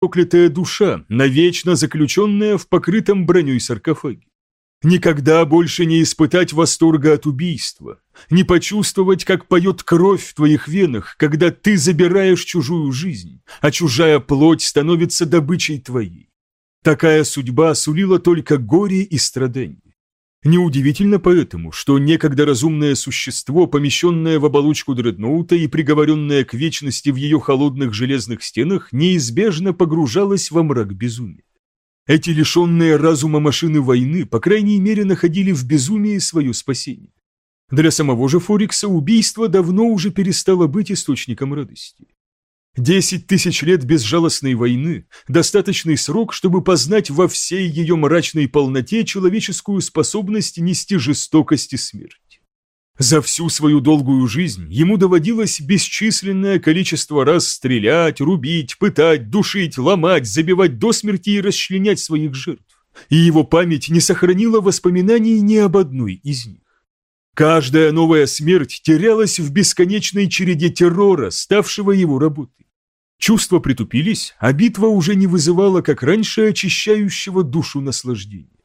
проклятая душа, навечно заключенная в покрытом броней саркофаге. Никогда больше не испытать восторга от убийства, не почувствовать, как поет кровь в твоих венах, когда ты забираешь чужую жизнь, а чужая плоть становится добычей твоей. Такая судьба сулила только горе и страдания. Неудивительно поэтому, что некогда разумное существо, помещенное в оболочку дредноута и приговоренное к вечности в ее холодных железных стенах, неизбежно погружалось во мрак безумия. Эти лишенные разума машины войны, по крайней мере, находили в безумии свое спасение. Для самого же Форикса убийство давно уже перестало быть источником радости. Десять тысяч лет безжалостной войны – достаточный срок, чтобы познать во всей ее мрачной полноте человеческую способность нести жестокость и смерть. За всю свою долгую жизнь ему доводилось бесчисленное количество раз стрелять, рубить, пытать, душить, ломать, забивать до смерти и расчленять своих жертв. И его память не сохранила воспоминаний ни об одной из них. Каждая новая смерть терялась в бесконечной череде террора, ставшего его работой. Чувства притупились, а битва уже не вызывала, как раньше, очищающего душу наслаждения.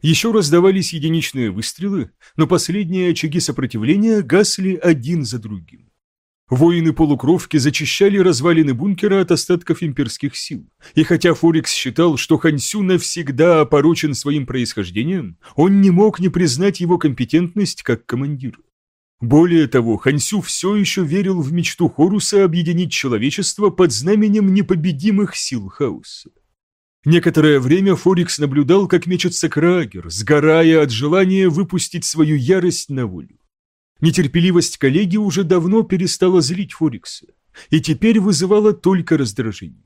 Еще раздавались единичные выстрелы, но последние очаги сопротивления гасли один за другим. Воины-полукровки зачищали развалины бункера от остатков имперских сил, и хотя Форикс считал, что Хансю навсегда опорочен своим происхождением, он не мог не признать его компетентность как командира. Более того, Хансю все еще верил в мечту Хоруса объединить человечество под знаменем непобедимых сил хаоса. Некоторое время Форикс наблюдал, как мечется Крагер, сгорая от желания выпустить свою ярость на волю. Нетерпеливость коллеги уже давно перестала злить Форикса, и теперь вызывала только раздражение.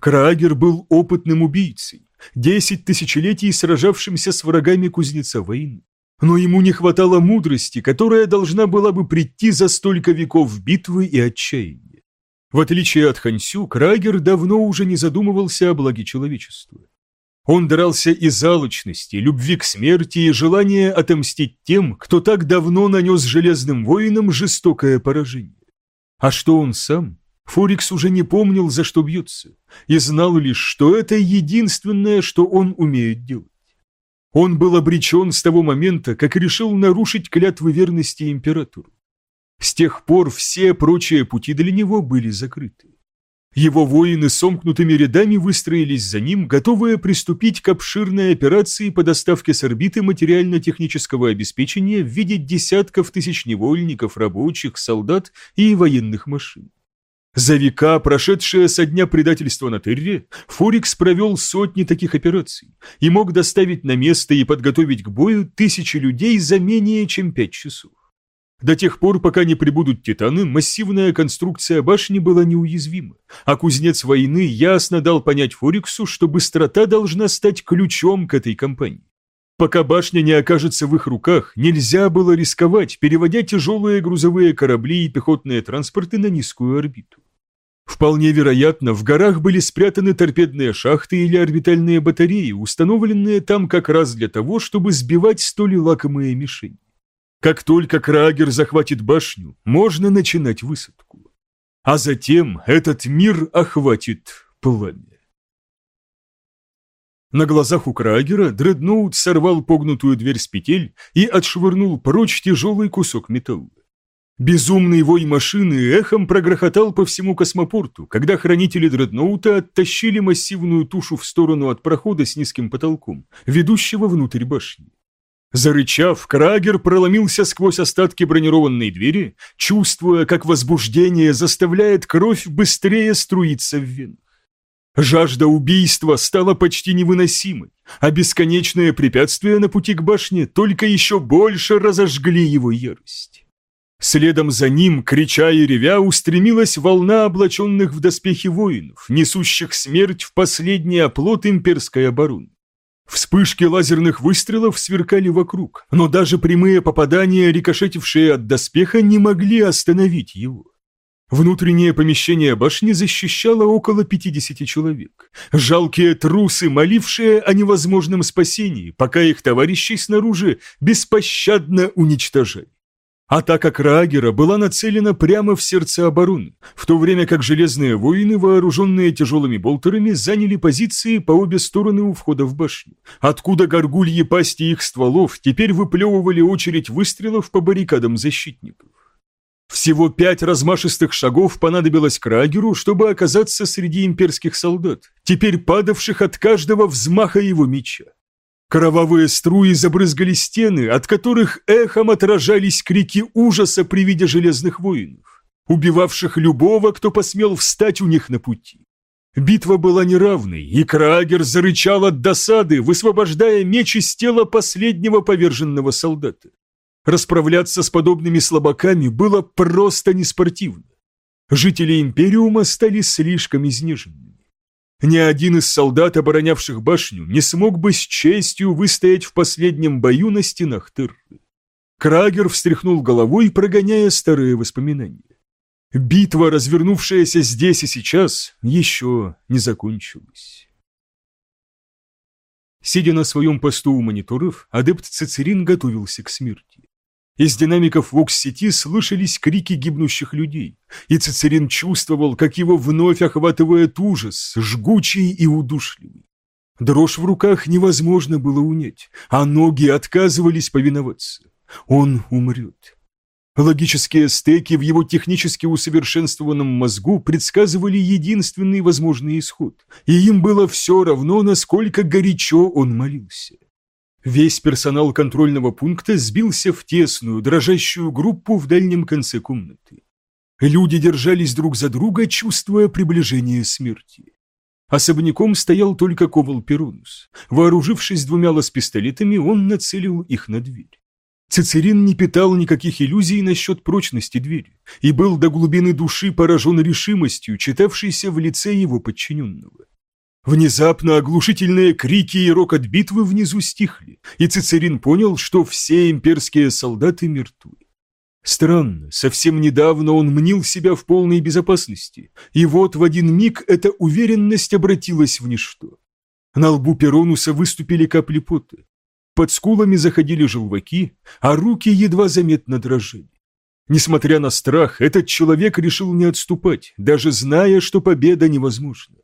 Крагер был опытным убийцей, десять тысячелетий сражавшимся с врагами кузнеца войны но ему не хватало мудрости, которая должна была бы прийти за столько веков битвы и отчаяния. В отличие от Хансю, Крагер давно уже не задумывался о благе человечества. Он дрался из алчности, любви к смерти и желания отомстить тем, кто так давно нанес железным воинам жестокое поражение. А что он сам? Форикс уже не помнил, за что бьется, и знал лишь, что это единственное, что он умеет делать. Он был обречен с того момента, как решил нарушить клятвы верности императору. С тех пор все прочие пути для него были закрыты. Его воины сомкнутыми рядами выстроились за ним, готовые приступить к обширной операции по доставке с орбиты материально-технического обеспечения в виде десятков тысяч невольников, рабочих, солдат и военных машин. За века, прошедшие со дня предательства на Терре, Форикс провел сотни таких операций и мог доставить на место и подготовить к бою тысячи людей за менее чем пять часов. До тех пор, пока не прибудут титаны, массивная конструкция башни была неуязвима, а кузнец войны ясно дал понять Фориксу, что быстрота должна стать ключом к этой кампании. Пока башня не окажется в их руках, нельзя было рисковать, переводя тяжелые грузовые корабли и пехотные транспорты на низкую орбиту. Вполне вероятно, в горах были спрятаны торпедные шахты или орбитальные батареи, установленные там как раз для того, чтобы сбивать столь лакомые мишени. Как только Крагер захватит башню, можно начинать высадку. А затем этот мир охватит пламя. На глазах у Крагера дредноут сорвал погнутую дверь с петель и отшвырнул прочь тяжелый кусок металла. Безумный вой машины эхом прогрохотал по всему космопорту, когда хранители дредноута оттащили массивную тушу в сторону от прохода с низким потолком, ведущего внутрь башни. Зарычав, Крагер проломился сквозь остатки бронированной двери, чувствуя, как возбуждение заставляет кровь быстрее струиться в венах. Жажда убийства стала почти невыносимой, а бесконечные препятствия на пути к башне только еще больше разожгли его ярость. Следом за ним, крича и ревя, устремилась волна облаченных в доспехи воинов, несущих смерть в последний оплот имперской обороны. Вспышки лазерных выстрелов сверкали вокруг, но даже прямые попадания, рикошетившие от доспеха, не могли остановить его. Внутреннее помещение башни защищало около 50 человек. Жалкие трусы, молившие о невозможном спасении, пока их товарищи снаружи беспощадно уничтожали. Атака Крагера была нацелена прямо в сердце обороны, в то время как железные воины, вооруженные тяжелыми болтерами, заняли позиции по обе стороны у входа в башню, откуда горгульи пасти их стволов теперь выплевывали очередь выстрелов по баррикадам защитников. Всего пять размашистых шагов понадобилось Крагеру, чтобы оказаться среди имперских солдат, теперь падавших от каждого взмаха его меча. Кровавые струи забрызгали стены, от которых эхом отражались крики ужаса при виде железных воинов, убивавших любого, кто посмел встать у них на пути. Битва была неравной, и Крагер зарычал от досады, высвобождая меч из тела последнего поверженного солдата. Расправляться с подобными слабаками было просто неспортивно. Жители Империума стали слишком изнеженными. Ни один из солдат, оборонявших башню, не смог бы с честью выстоять в последнем бою на стенах Тырры. Крагер встряхнул головой, прогоняя старые воспоминания. Битва, развернувшаяся здесь и сейчас, еще не закончилась. Сидя на своем посту у мониторов, адепт Цицерин готовился к смерти. Из динамиков Вокс-сети слышались крики гибнущих людей, и Цицерин чувствовал, как его вновь охватывает ужас, жгучий и удушливый. Дрожь в руках невозможно было унять, а ноги отказывались повиноваться. Он умрет. Логические стеки в его технически усовершенствованном мозгу предсказывали единственный возможный исход, и им было все равно, насколько горячо он молился. Весь персонал контрольного пункта сбился в тесную, дрожащую группу в дальнем конце комнаты. Люди держались друг за друга, чувствуя приближение смерти. Особняком стоял только Ковал Перунус. Вооружившись двумя лаз-пистолетами, он нацелил их на дверь. Цицерин не питал никаких иллюзий насчет прочности двери и был до глубины души поражен решимостью, читавшейся в лице его подчиненного. Внезапно оглушительные крики и рокот битвы внизу стихли, и Цицерин понял, что все имперские солдаты мертвы. Странно, совсем недавно он мнил себя в полной безопасности, и вот в один миг эта уверенность обратилась в ничто. На лбу Перонуса выступили капли пота, под скулами заходили желваки, а руки едва заметно дрожали. Несмотря на страх, этот человек решил не отступать, даже зная, что победа невозможна.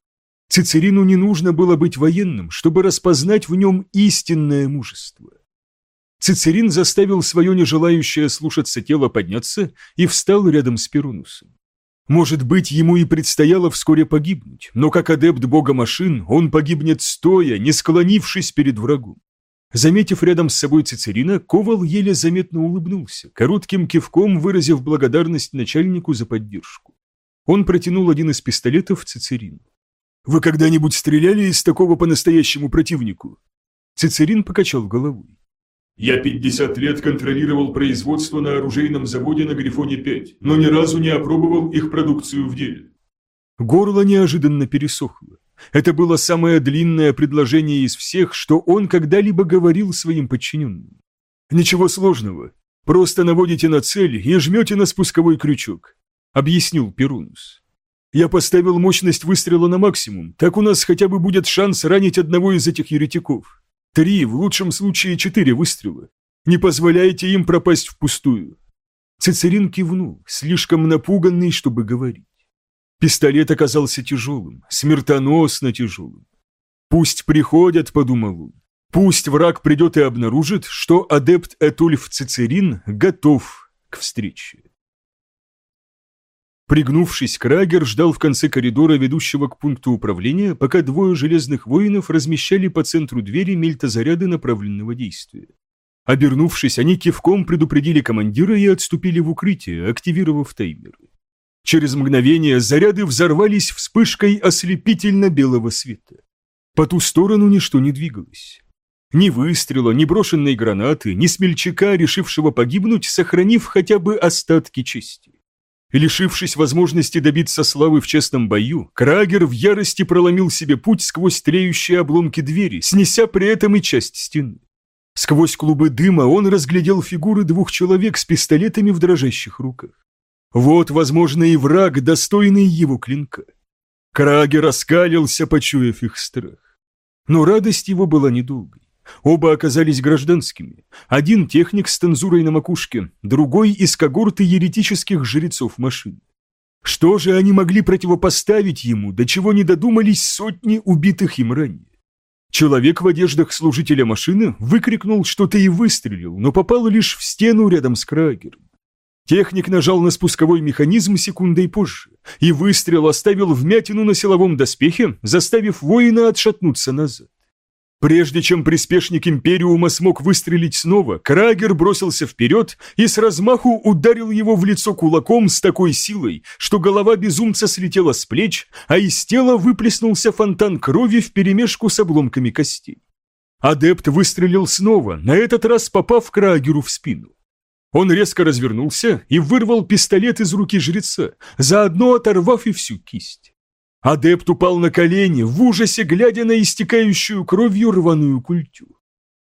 Цицерину не нужно было быть военным, чтобы распознать в нем истинное мужество. Цицерин заставил свое нежелающее слушаться тело подняться и встал рядом с Перунусом. Может быть, ему и предстояло вскоре погибнуть, но как адепт бога машин он погибнет стоя, не склонившись перед врагом. Заметив рядом с собой Цицерина, Ковал еле заметно улыбнулся, коротким кивком выразив благодарность начальнику за поддержку. Он протянул один из пистолетов Цицерину. Вы когда-нибудь стреляли из такого по-настоящему противнику?» Цицерин покачал головой. «Я 50 лет контролировал производство на оружейном заводе на Грифоне-5, но ни разу не опробовал их продукцию в деле». Горло неожиданно пересохло. Это было самое длинное предложение из всех, что он когда-либо говорил своим подчиненным. «Ничего сложного. Просто наводите на цель и жмете на спусковой крючок», — объяснил Перунус. Я поставил мощность выстрела на максимум, так у нас хотя бы будет шанс ранить одного из этих еретиков. Три, в лучшем случае четыре выстрела. Не позволяйте им пропасть впустую». Цицерин кивнул, слишком напуганный, чтобы говорить. Пистолет оказался тяжелым, смертоносно тяжелым. «Пусть приходят», — подумал он. «Пусть враг придет и обнаружит, что адепт Этульф Цицерин готов к встрече». Пригнувшись, Крагер ждал в конце коридора, ведущего к пункту управления, пока двое железных воинов размещали по центру двери мельтозаряды направленного действия. Обернувшись, они кивком предупредили командира и отступили в укрытие, активировав таймеры. Через мгновение заряды взорвались вспышкой ослепительно-белого света. По ту сторону ничто не двигалось. Ни выстрела, ни брошенной гранаты, ни смельчака, решившего погибнуть, сохранив хотя бы остатки чести. Лишившись возможности добиться славы в честном бою, Крагер в ярости проломил себе путь сквозь тлеющие обломки двери, снеся при этом и часть стены. Сквозь клубы дыма он разглядел фигуры двух человек с пистолетами в дрожащих руках. Вот, возможно, и враг, достойный его клинка. Крагер раскалился, почуяв их страх. Но радость его была недолгой. Оба оказались гражданскими. Один техник с тензурой на макушке, другой из когорты еретических жрецов машин. Что же они могли противопоставить ему, до чего не додумались сотни убитых им ранее? Человек в одеждах служителя машины выкрикнул что-то и выстрелил, но попал лишь в стену рядом с Крагером. Техник нажал на спусковой механизм секундой позже, и выстрел оставил вмятину на силовом доспехе, заставив воина отшатнуться назад. Прежде чем приспешник Империума смог выстрелить снова, Крагер бросился вперед и с размаху ударил его в лицо кулаком с такой силой, что голова безумца слетела с плеч, а из тела выплеснулся фонтан крови вперемешку с обломками костей. Адепт выстрелил снова, на этот раз попав Крагеру в спину. Он резко развернулся и вырвал пистолет из руки жреца, заодно оторвав и всю кисть. Адепт упал на колени, в ужасе глядя на истекающую кровью рваную культю.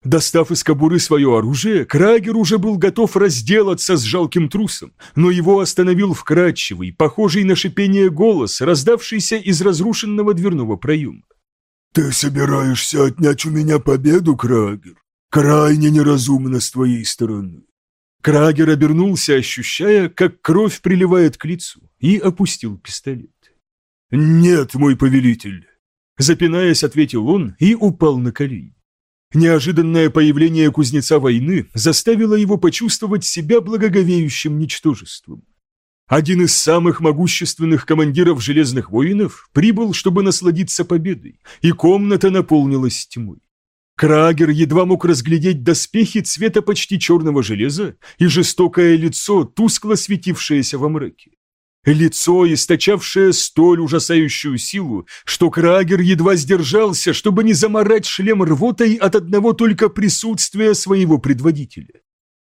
Достав из кобуры свое оружие, Крагер уже был готов разделаться с жалким трусом, но его остановил вкрадчивый, похожий на шипение голос, раздавшийся из разрушенного дверного проема. «Ты собираешься отнять у меня победу, Крагер? Крайне неразумно с твоей стороны». Крагер обернулся, ощущая, как кровь приливает к лицу, и опустил пистолет. «Нет, мой повелитель!» Запинаясь, ответил он и упал на колени. Неожиданное появление кузнеца войны заставило его почувствовать себя благоговеющим ничтожеством. Один из самых могущественных командиров Железных воинов прибыл, чтобы насладиться победой, и комната наполнилась тьмой. Крагер едва мог разглядеть доспехи цвета почти черного железа и жестокое лицо, тускло светившееся во мраке. Лицо, источавшее столь ужасающую силу, что Крагер едва сдержался, чтобы не заморать шлем рвотой от одного только присутствия своего предводителя.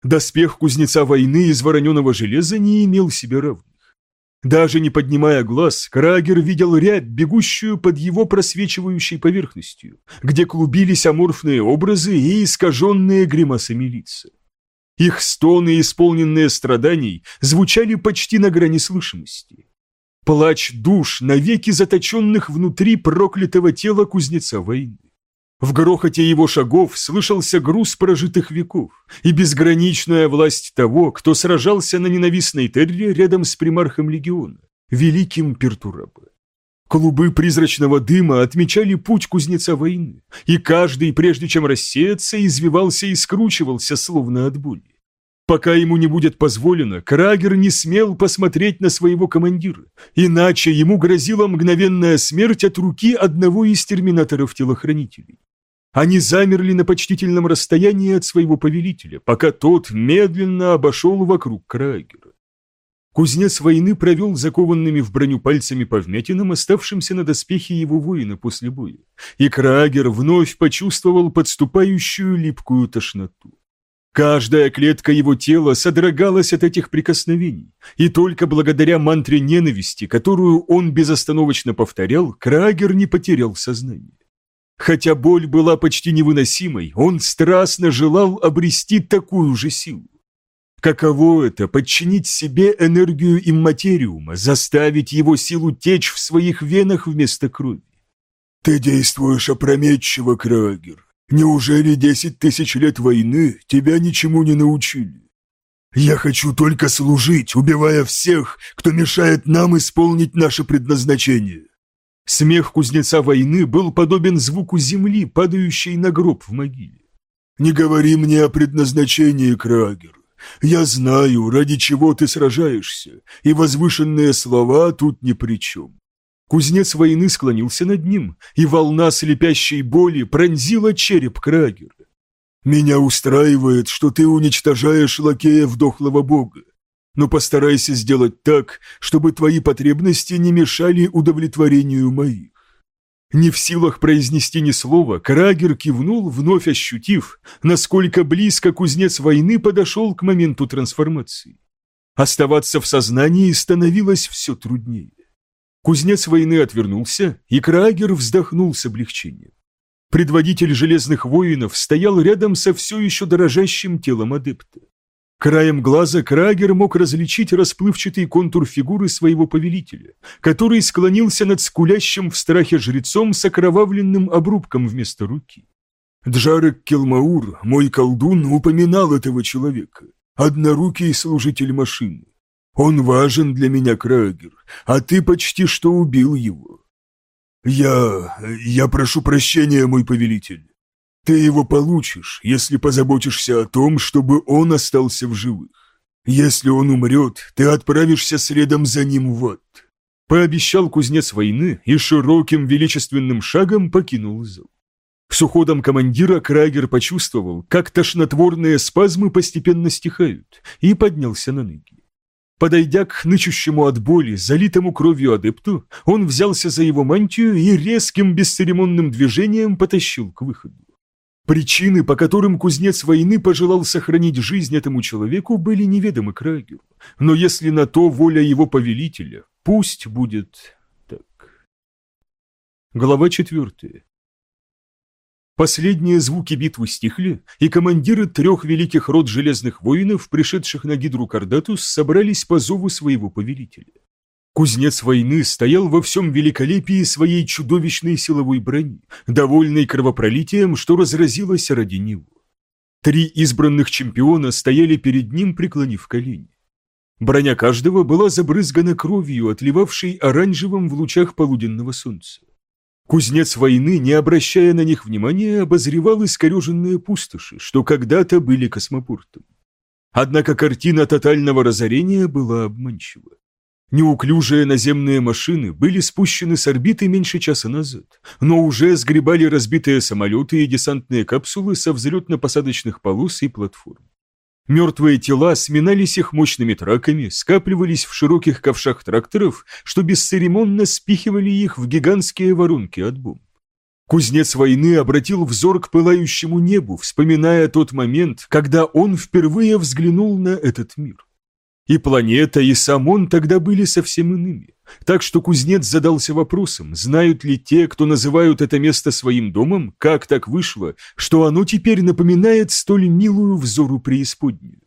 Доспех кузнеца войны из вороненого железа не имел себе равных. Даже не поднимая глаз, Крагер видел рябь, бегущую под его просвечивающей поверхностью, где клубились аморфные образы и искаженные гримасами лица. Их стоны, исполненные страданий, звучали почти на грани слышимости. Плач душ, навеки заточенных внутри проклятого тела кузнеца войны. В грохоте его шагов слышался груз прожитых веков и безграничная власть того, кто сражался на ненавистной Терре рядом с примархом легиона, великим Пертураба. Клубы призрачного дыма отмечали путь кузнеца войны, и каждый, прежде чем рассеяться, извивался и скручивался, словно от боли. Пока ему не будет позволено, Крагер не смел посмотреть на своего командира, иначе ему грозила мгновенная смерть от руки одного из терминаторов-телохранителей. Они замерли на почтительном расстоянии от своего повелителя, пока тот медленно обошел вокруг Крагера. Кузнец войны провел закованными в броню пальцами по вмятинам, оставшимся на доспехе его воина после боя, и Крагер вновь почувствовал подступающую липкую тошноту. Каждая клетка его тела содрогалась от этих прикосновений, и только благодаря мантре ненависти, которую он безостановочно повторял, Крагер не потерял сознание. Хотя боль была почти невыносимой, он страстно желал обрести такую же силу. Каково это – подчинить себе энергию имматериума, заставить его силу течь в своих венах вместо крови? «Ты действуешь опрометчиво, Крагер», Неужели десять тысяч лет войны тебя ничему не научили? Я хочу только служить, убивая всех, кто мешает нам исполнить наше предназначение». Смех кузнеца войны был подобен звуку земли, падающей на гроб в могиле. «Не говори мне о предназначении, Крагер. Я знаю, ради чего ты сражаешься, и возвышенные слова тут ни при чем. Кузнец войны склонился над ним, и волна слепящей боли пронзила череп Крагера. «Меня устраивает, что ты уничтожаешь лакея дохлого бога, но постарайся сделать так, чтобы твои потребности не мешали удовлетворению моих». Не в силах произнести ни слова, Крагер кивнул, вновь ощутив, насколько близко кузнец войны подошел к моменту трансформации. Оставаться в сознании становилось все труднее. Кузнец войны отвернулся, и Крагер вздохнул с облегчением. Предводитель железных воинов стоял рядом со все еще дорожащим телом адепта. Краем глаза Крагер мог различить расплывчатый контур фигуры своего повелителя, который склонился над скулящим в страхе жрецом с окровавленным обрубком вместо руки. Джарек Келмаур, мой колдун, упоминал этого человека. Однорукий служитель машины. Он важен для меня, Крагер, а ты почти что убил его. Я... я прошу прощения, мой повелитель. Ты его получишь, если позаботишься о том, чтобы он остался в живых. Если он умрет, ты отправишься следом за ним в ад. Пообещал кузнец войны и широким величественным шагом покинул зал. С уходом командира Крагер почувствовал, как тошнотворные спазмы постепенно стихают, и поднялся на ноги. Подойдя к хнычущему от боли, залитому кровью адепту, он взялся за его мантию и резким бесцеремонным движением потащил к выходу. Причины, по которым кузнец войны пожелал сохранить жизнь этому человеку, были неведомы Крагеру. Но если на то воля его повелителя, пусть будет так. Глава четвертая. Последние звуки битвы стихли, и командиры трех великих род железных воинов, пришедших на Гидру Кардатус, собрались по зову своего повелителя. Кузнец войны стоял во всем великолепии своей чудовищной силовой брони, довольный кровопролитием, что разразилось ради него. Три избранных чемпиона стояли перед ним, преклонив колени. Броня каждого была забрызгана кровью, отливавшей оранжевым в лучах полуденного солнца. Кузнец войны, не обращая на них внимания, обозревал искореженные пустоши, что когда-то были космопортом. Однако картина тотального разорения была обманчива. Неуклюжие наземные машины были спущены с орбиты меньше часа назад, но уже сгребали разбитые самолеты и десантные капсулы со взлетно-посадочных полос и платформ. Мертвые тела сминались их мощными траками, скапливались в широких ковшах тракторов, что бесцеремонно спихивали их в гигантские воронки от бомб. Кузнец войны обратил взор к пылающему небу, вспоминая тот момент, когда он впервые взглянул на этот мир. И планета, и сам он тогда были совсем иными. Так что кузнец задался вопросом, знают ли те, кто называют это место своим домом, как так вышло, что оно теперь напоминает столь милую взору преисподнюю.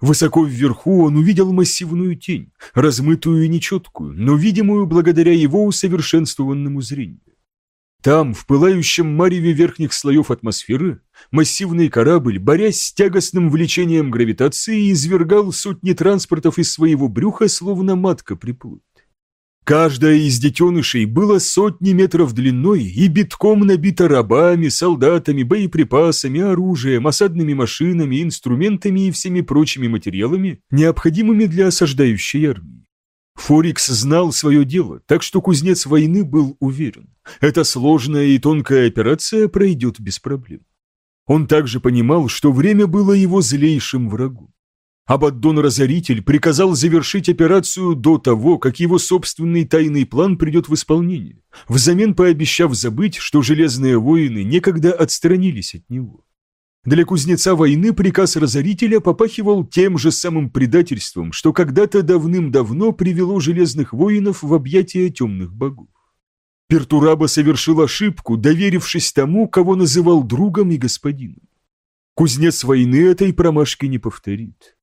Высоко вверху он увидел массивную тень, размытую и нечеткую, но видимую благодаря его усовершенствованному зрению. Там, в пылающем мареве верхних слоев атмосферы, массивный корабль, борясь с тягостным влечением гравитации, извергал сотни транспортов из своего брюха, словно матка приплод. Каждая из детенышей была сотни метров длиной и битком набита рабами, солдатами, боеприпасами, оружием, осадными машинами, инструментами и всеми прочими материалами, необходимыми для осаждающей армии. Форикс знал свое дело, так что кузнец войны был уверен. Эта сложная и тонкая операция пройдет без проблем. Он также понимал, что время было его злейшим врагом. Абаддон-разоритель приказал завершить операцию до того, как его собственный тайный план придет в исполнение, взамен пообещав забыть, что железные воины некогда отстранились от него. Для кузнеца войны приказ разорителя попахивал тем же самым предательством, что когда-то давным-давно привело железных воинов в объятия темных богов. Пертураба совершил ошибку, доверившись тому, кого называл другом и господином. Кузнец войны этой промашки не повторит.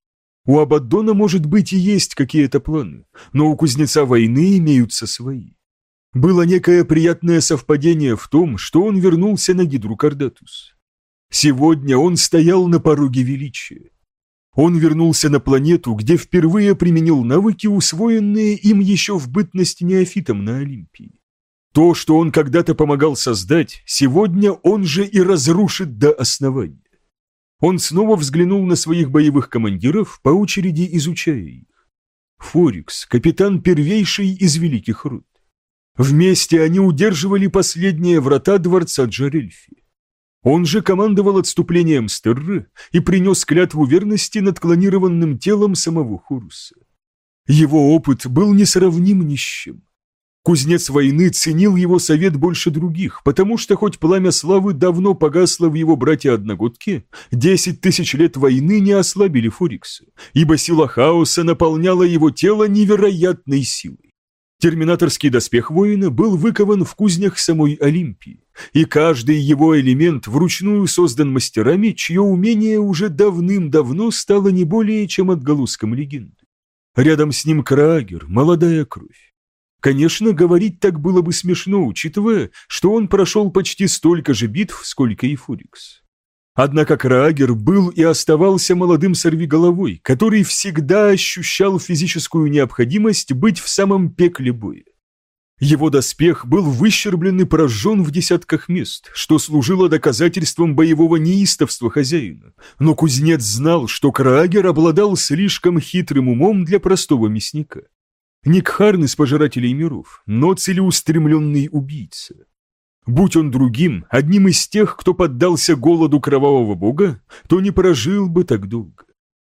У Абаддона, может быть, и есть какие-то планы, но у кузнеца войны имеются свои. Было некое приятное совпадение в том, что он вернулся на Гидру Кардатус. Сегодня он стоял на пороге величия. Он вернулся на планету, где впервые применил навыки, усвоенные им еще в бытности неофитом на Олимпии. То, что он когда-то помогал создать, сегодня он же и разрушит до основания. Он снова взглянул на своих боевых командиров, по очереди изучая их. Форикс, капитан первейший из великих род. Вместе они удерживали последние врата дворца Джарельфи. Он же командовал отступлением Стерры и принес клятву верности над клонированным телом самого Хуруса. Его опыт был несравним ни с чем. Кузнец войны ценил его совет больше других, потому что хоть пламя славы давно погасло в его брате-одногодке, десять тысяч лет войны не ослабили Фурикса, ибо сила хаоса наполняла его тело невероятной силой. Терминаторский доспех воина был выкован в кузнях самой Олимпии, и каждый его элемент вручную создан мастерами, чье умение уже давным-давно стало не более чем отголоском легенды. Рядом с ним Краагер, молодая кровь. Конечно, говорить так было бы смешно, учитывая, что он прошел почти столько же битв, сколько и Фурикс. Однако Краагер был и оставался молодым сорвиголовой, который всегда ощущал физическую необходимость быть в самом пекле боя. Его доспех был выщерблен и прожжен в десятках мест, что служило доказательством боевого неистовства хозяина. Но кузнец знал, что Краагер обладал слишком хитрым умом для простого мясника. Не Кхарн из Пожирателей миров, но целеустремленный убийца. Будь он другим, одним из тех, кто поддался голоду кровавого бога, то не прожил бы так долго.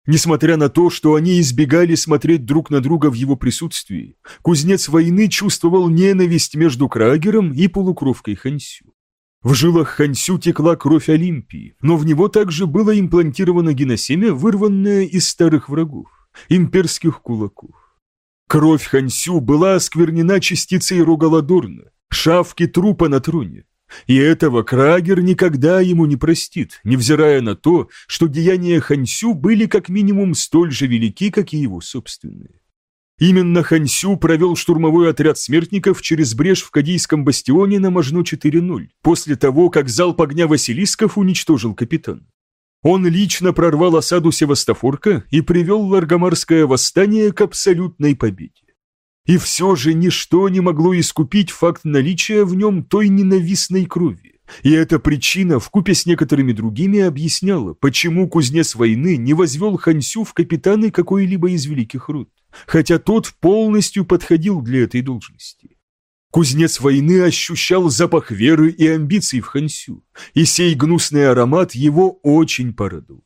Несмотря на то, что они избегали смотреть друг на друга в его присутствии, кузнец войны чувствовал ненависть между Крагером и полукровкой Хансю. В жилах Хансю текла кровь Олимпии, но в него также было имплантировано геносемя, вырванное из старых врагов, имперских кулаков. Кровь Хансю была осквернена частицей Рогаладорна, шавки трупа на троне. И этого Крагер никогда ему не простит, невзирая на то, что деяния Хансю были как минимум столь же велики, как и его собственные. Именно Хансю провел штурмовой отряд смертников через брешь в Кадийском бастионе на Можно 4.0, после того, как залп огня Василисков уничтожил капитан. Он лично прорвал осаду Севастофорка и привел Ларгомарское восстание к абсолютной победе. И все же ничто не могло искупить факт наличия в нем той ненавистной крови. И эта причина вкупе с некоторыми другими объясняла, почему кузнец войны не возвел Хансю в капитаны какой-либо из великих род, хотя тот полностью подходил для этой должности. Кузнец войны ощущал запах веры и амбиций в Хансю, и сей гнусный аромат его очень порадовал.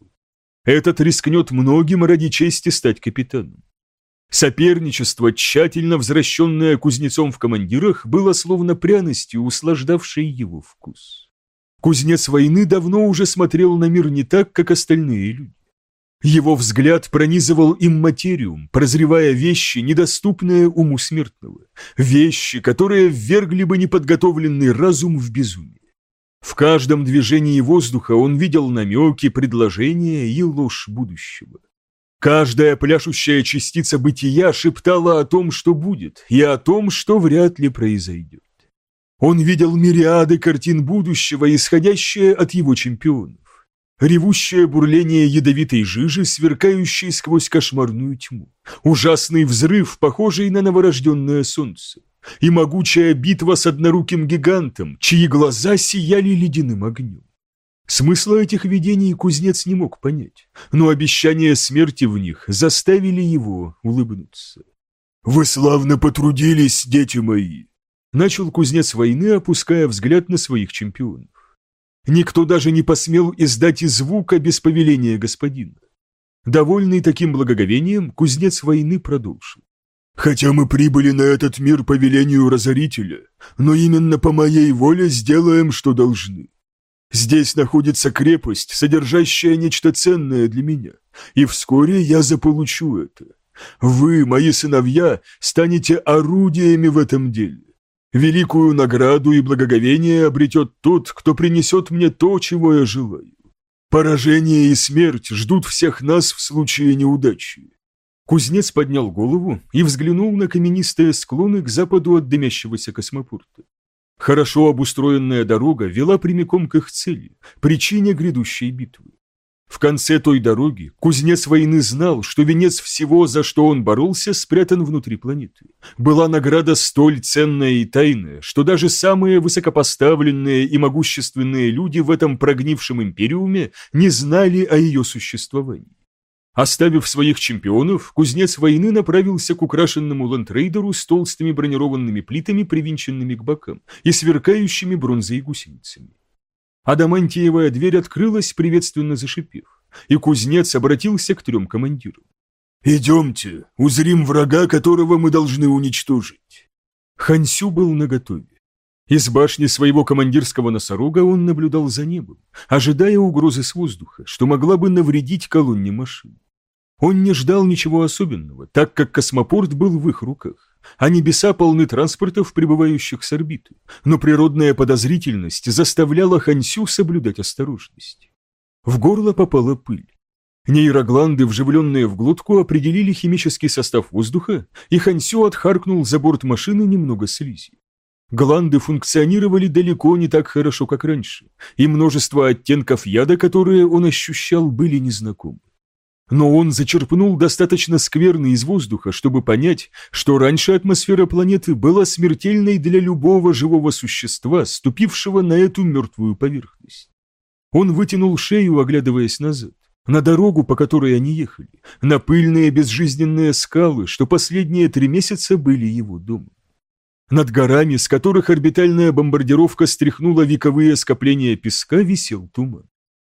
Этот рискнет многим ради чести стать капитаном. Соперничество, тщательно возвращенное кузнецом в командирах, было словно пряностью, услаждавшей его вкус. Кузнец войны давно уже смотрел на мир не так, как остальные люди. Его взгляд пронизывал им материум, прозревая вещи, недоступные уму смертного, вещи, которые ввергли бы неподготовленный разум в безумие. В каждом движении воздуха он видел намеки, предложения и ложь будущего. Каждая пляшущая частица бытия шептала о том, что будет, и о том, что вряд ли произойдет. Он видел мириады картин будущего, исходящие от его чемпиона ревущее бурление ядовитой жижи, сверкающей сквозь кошмарную тьму, ужасный взрыв, похожий на новорожденное солнце, и могучая битва с одноруким гигантом, чьи глаза сияли ледяным огнем. Смысла этих видений кузнец не мог понять, но обещания смерти в них заставили его улыбнуться. «Вы славно потрудились, дети мои!» Начал кузнец войны, опуская взгляд на своих чемпионов. Никто даже не посмел издать и звука без повеления господина. Довольный таким благоговением, кузнец войны продолжил. «Хотя мы прибыли на этот мир по велению Разорителя, но именно по моей воле сделаем, что должны. Здесь находится крепость, содержащая нечто ценное для меня, и вскоре я заполучу это. Вы, мои сыновья, станете орудиями в этом деле. Великую награду и благоговение обретет тот, кто принесет мне то, чего я желаю. Поражение и смерть ждут всех нас в случае неудачи. Кузнец поднял голову и взглянул на каменистые склоны к западу от дымящегося космопорта. Хорошо обустроенная дорога вела прямиком к их цели, причине грядущей битвы. В конце той дороги кузнец войны знал, что венец всего, за что он боролся, спрятан внутри планеты. Была награда столь ценная и тайная, что даже самые высокопоставленные и могущественные люди в этом прогнившем империуме не знали о ее существовании. Оставив своих чемпионов, кузнец войны направился к украшенному лендрейдеру с толстыми бронированными плитами, привинченными к бокам, и сверкающими бронзой гусеницами. Адамантиевая дверь открылась, приветственно зашипев, и кузнец обратился к трем командирам. «Идемте, узрим врага, которого мы должны уничтожить». Хансю был наготове. Из башни своего командирского носорога он наблюдал за небом, ожидая угрозы с воздуха, что могла бы навредить колонне машин. Он не ждал ничего особенного, так как космопорт был в их руках а небеса полны транспортов, прибывающих с орбиты, но природная подозрительность заставляла Хансю соблюдать осторожность. В горло попала пыль. Нейрогланды, вживленные в глотку, определили химический состав воздуха, и Хансю отхаркнул за борт машины немного слизи. Гланды функционировали далеко не так хорошо, как раньше, и множество оттенков яда, которые он ощущал, были незнакомы. Но он зачерпнул достаточно скверны из воздуха, чтобы понять, что раньше атмосфера планеты была смертельной для любого живого существа, ступившего на эту мертвую поверхность. Он вытянул шею, оглядываясь назад, на дорогу, по которой они ехали, на пыльные безжизненные скалы, что последние три месяца были его домом. Над горами, с которых орбитальная бомбардировка стряхнула вековые скопления песка, висел туман.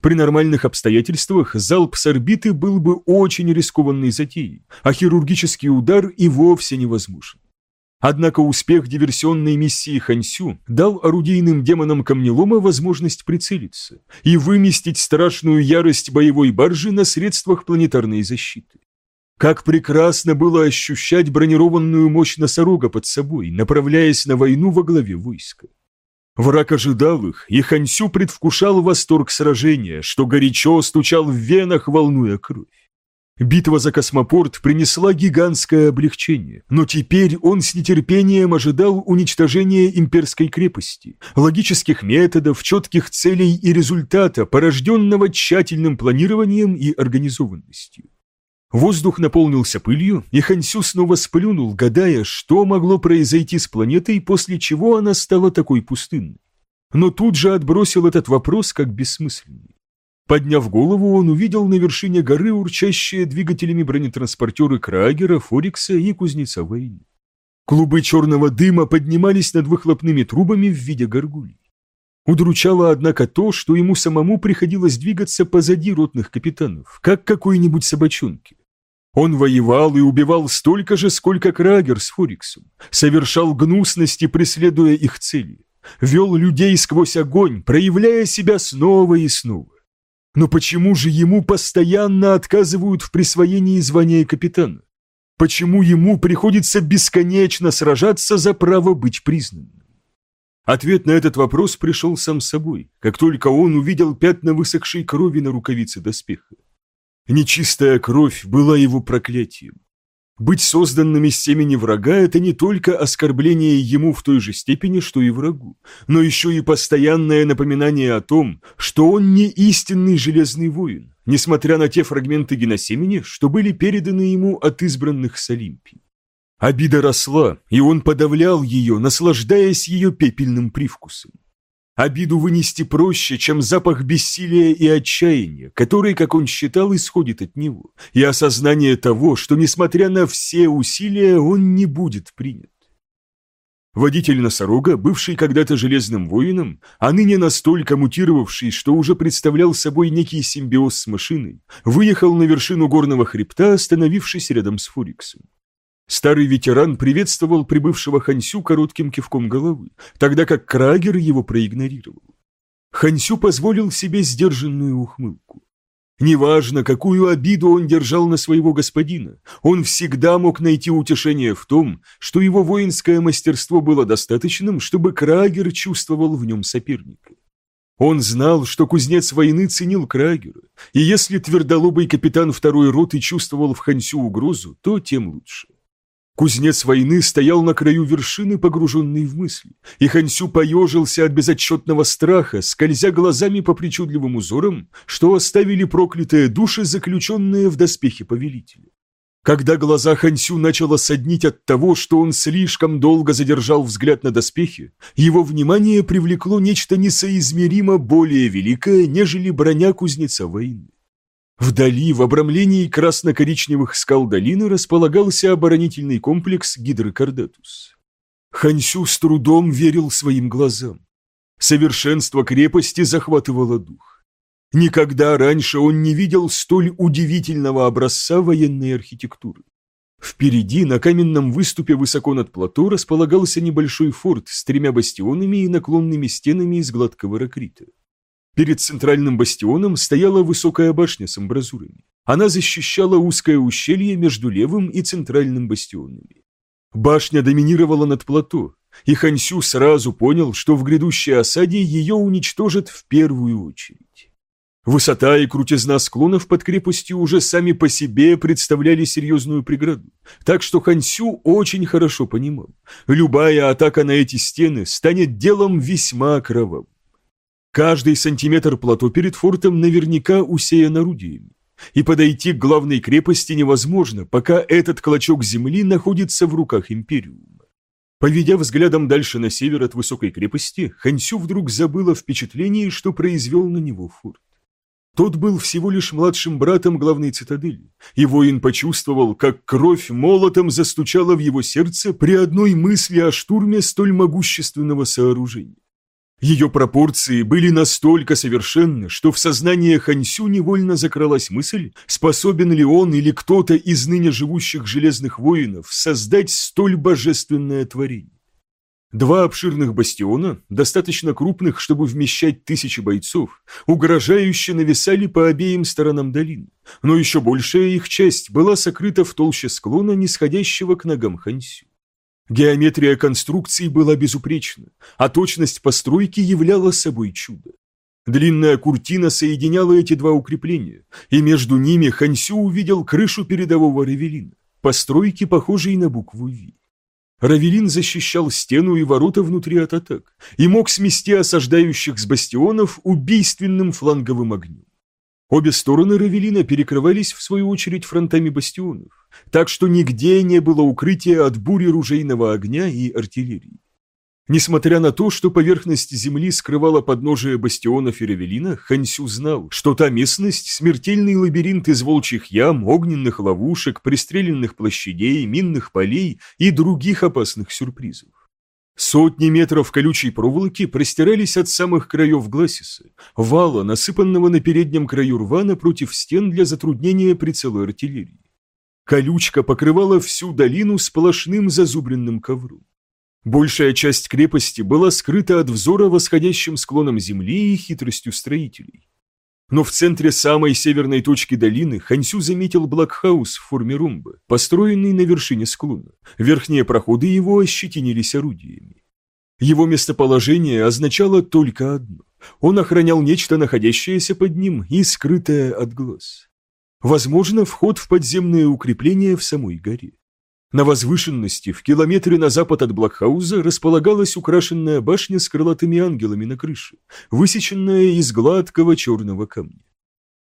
При нормальных обстоятельствах залп с орбиты был бы очень рискованной затеей, а хирургический удар и вовсе невозможен. Однако успех диверсионной миссии Хансю дал орудийным демонам камнелома возможность прицелиться и выместить страшную ярость боевой баржи на средствах планетарной защиты. Как прекрасно было ощущать бронированную мощь носорога под собой, направляясь на войну во главе войска. Враг ожидал их, и Хансю предвкушал восторг сражения, что горячо стучал в венах, волнуя кровь. Битва за космопорт принесла гигантское облегчение, но теперь он с нетерпением ожидал уничтожения имперской крепости, логических методов, четких целей и результата, порожденного тщательным планированием и организованностью. Воздух наполнился пылью, и Хансю снова сплюнул, гадая, что могло произойти с планетой, после чего она стала такой пустынной. Но тут же отбросил этот вопрос как бессмысленный. Подняв голову, он увидел на вершине горы урчащие двигателями бронетранспортеры Крагера, Форикса и Кузнеца Войны. Клубы черного дыма поднимались над выхлопными трубами в виде горгулей. Удручало, однако, то, что ему самому приходилось двигаться позади ротных капитанов, как какой-нибудь собачонки. Он воевал и убивал столько же, сколько Крагер с Фориксом, совершал гнусности, преследуя их цели, вел людей сквозь огонь, проявляя себя снова и снова. Но почему же ему постоянно отказывают в присвоении звания капитана? Почему ему приходится бесконечно сражаться за право быть признанным? Ответ на этот вопрос пришел сам собой, как только он увидел пятна высохшей крови на рукавице доспеха. Нечистая кровь была его проклятием. Быть созданным из семени врага – это не только оскорбление ему в той же степени, что и врагу, но еще и постоянное напоминание о том, что он не истинный железный воин, несмотря на те фрагменты геносемени, что были переданы ему от избранных с Олимпии. Обида росла, и он подавлял ее, наслаждаясь ее пепельным привкусом. Обиду вынести проще, чем запах бессилия и отчаяния, который, как он считал, исходит от него, и осознание того, что, несмотря на все усилия, он не будет принят. Водитель носорога, бывший когда-то железным воином, а ныне настолько мутировавший, что уже представлял собой некий симбиоз с машиной, выехал на вершину горного хребта, остановившись рядом с Фуриксом. Старый ветеран приветствовал прибывшего Хансю коротким кивком головы, тогда как Крагер его проигнорировал. Хансю позволил себе сдержанную ухмылку. Неважно, какую обиду он держал на своего господина, он всегда мог найти утешение в том, что его воинское мастерство было достаточным, чтобы Крагер чувствовал в нем соперника. Он знал, что кузнец войны ценил Крагера, и если твердолобый капитан второй роты чувствовал в Хансю угрозу, то тем лучше. Кузнец войны стоял на краю вершины, погруженный в мысли, и Хансю поежился от безотчетного страха, скользя глазами по причудливым узорам, что оставили проклятые души, заключенные в доспехе повелителя. Когда глаза Хансю начало соднить от того, что он слишком долго задержал взгляд на доспехи, его внимание привлекло нечто несоизмеримо более великое, нежели броня кузнеца войны. Вдали, в обрамлении красно-коричневых скал долины, располагался оборонительный комплекс Гидрокардатус. Хансю с трудом верил своим глазам. Совершенство крепости захватывало дух. Никогда раньше он не видел столь удивительного образца военной архитектуры. Впереди, на каменном выступе высоко над плато, располагался небольшой форт с тремя бастионами и наклонными стенами из гладкого ракрита. Перед центральным бастионом стояла высокая башня с амбразурами. Она защищала узкое ущелье между левым и центральным бастионами. Башня доминировала над плато, и Хансю сразу понял, что в грядущей осаде ее уничтожат в первую очередь. Высота и крутизна склонов под крепостью уже сами по себе представляли серьезную преграду, так что Хансю очень хорошо понимал, любая атака на эти стены станет делом весьма кровавым. Каждый сантиметр плато перед фортом наверняка усеян орудиями, и подойти к главной крепости невозможно, пока этот клочок земли находится в руках Империума. Поведя взглядом дальше на север от высокой крепости, Хансю вдруг забыл о впечатлении, что произвел на него форт. Тот был всего лишь младшим братом главной цитадели, и воин почувствовал, как кровь молотом застучала в его сердце при одной мысли о штурме столь могущественного сооружения. Ее пропорции были настолько совершенны, что в сознание Хансю невольно закралась мысль, способен ли он или кто-то из ныне живущих железных воинов создать столь божественное творение. Два обширных бастиона, достаточно крупных, чтобы вмещать тысячи бойцов, угрожающе нависали по обеим сторонам долины, но еще большая их часть была сокрыта в толще склона, нисходящего к ногам Хансю. Геометрия конструкции была безупречна, а точность постройки являла собой чудо. Длинная куртина соединяла эти два укрепления, и между ними Хансю увидел крышу передового ревелина, постройки, похожей на букву «Ви». Равелин защищал стену и ворота внутри от атак и мог смести осаждающих с бастионов убийственным фланговым огнем. Обе стороны Равелина перекрывались, в свою очередь, фронтами бастионов, так что нигде не было укрытия от бури ружейного огня и артиллерии. Несмотря на то, что поверхность земли скрывала подножие бастионов и Ревелина, Хансю знал, что та местность – смертельный лабиринт из волчьих ям, огненных ловушек, пристреленных площадей, минных полей и других опасных сюрпризов. Сотни метров колючей проволоки простирались от самых краев Гласиса, вала, насыпанного на переднем краю рва напротив стен для затруднения прицела артиллерии. Колючка покрывала всю долину сплошным зазубренным ковром. Большая часть крепости была скрыта от взора восходящим склоном земли и хитростью строителей. Но в центре самой северной точки долины Хонсю заметил блокгауз в форме ромба, построенный на вершине склона. Верхние проходы его ощетинились орудиями. Его местоположение означало только одно. Он охранял нечто, находящееся под ним и скрытое от глаз. Возможно, вход в подземные укрепления в самой горе. На возвышенности, в километре на запад от Блокхауза, располагалась украшенная башня с крылатыми ангелами на крыше, высеченная из гладкого черного камня.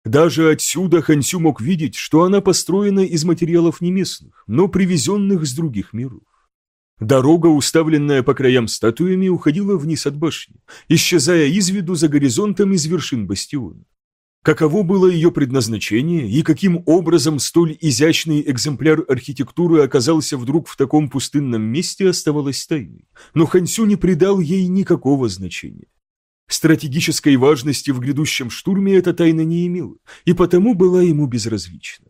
Даже отсюда Хансю мог видеть, что она построена из материалов не местных, но привезенных с других миров. Дорога, уставленная по краям статуями, уходила вниз от башни, исчезая из виду за горизонтом из вершин бастиона. Каково было ее предназначение и каким образом столь изящный экземпляр архитектуры оказался вдруг в таком пустынном месте, оставалось тайной, но Хансю не придал ей никакого значения. Стратегической важности в грядущем штурме эта тайна не имела, и потому была ему безразлична.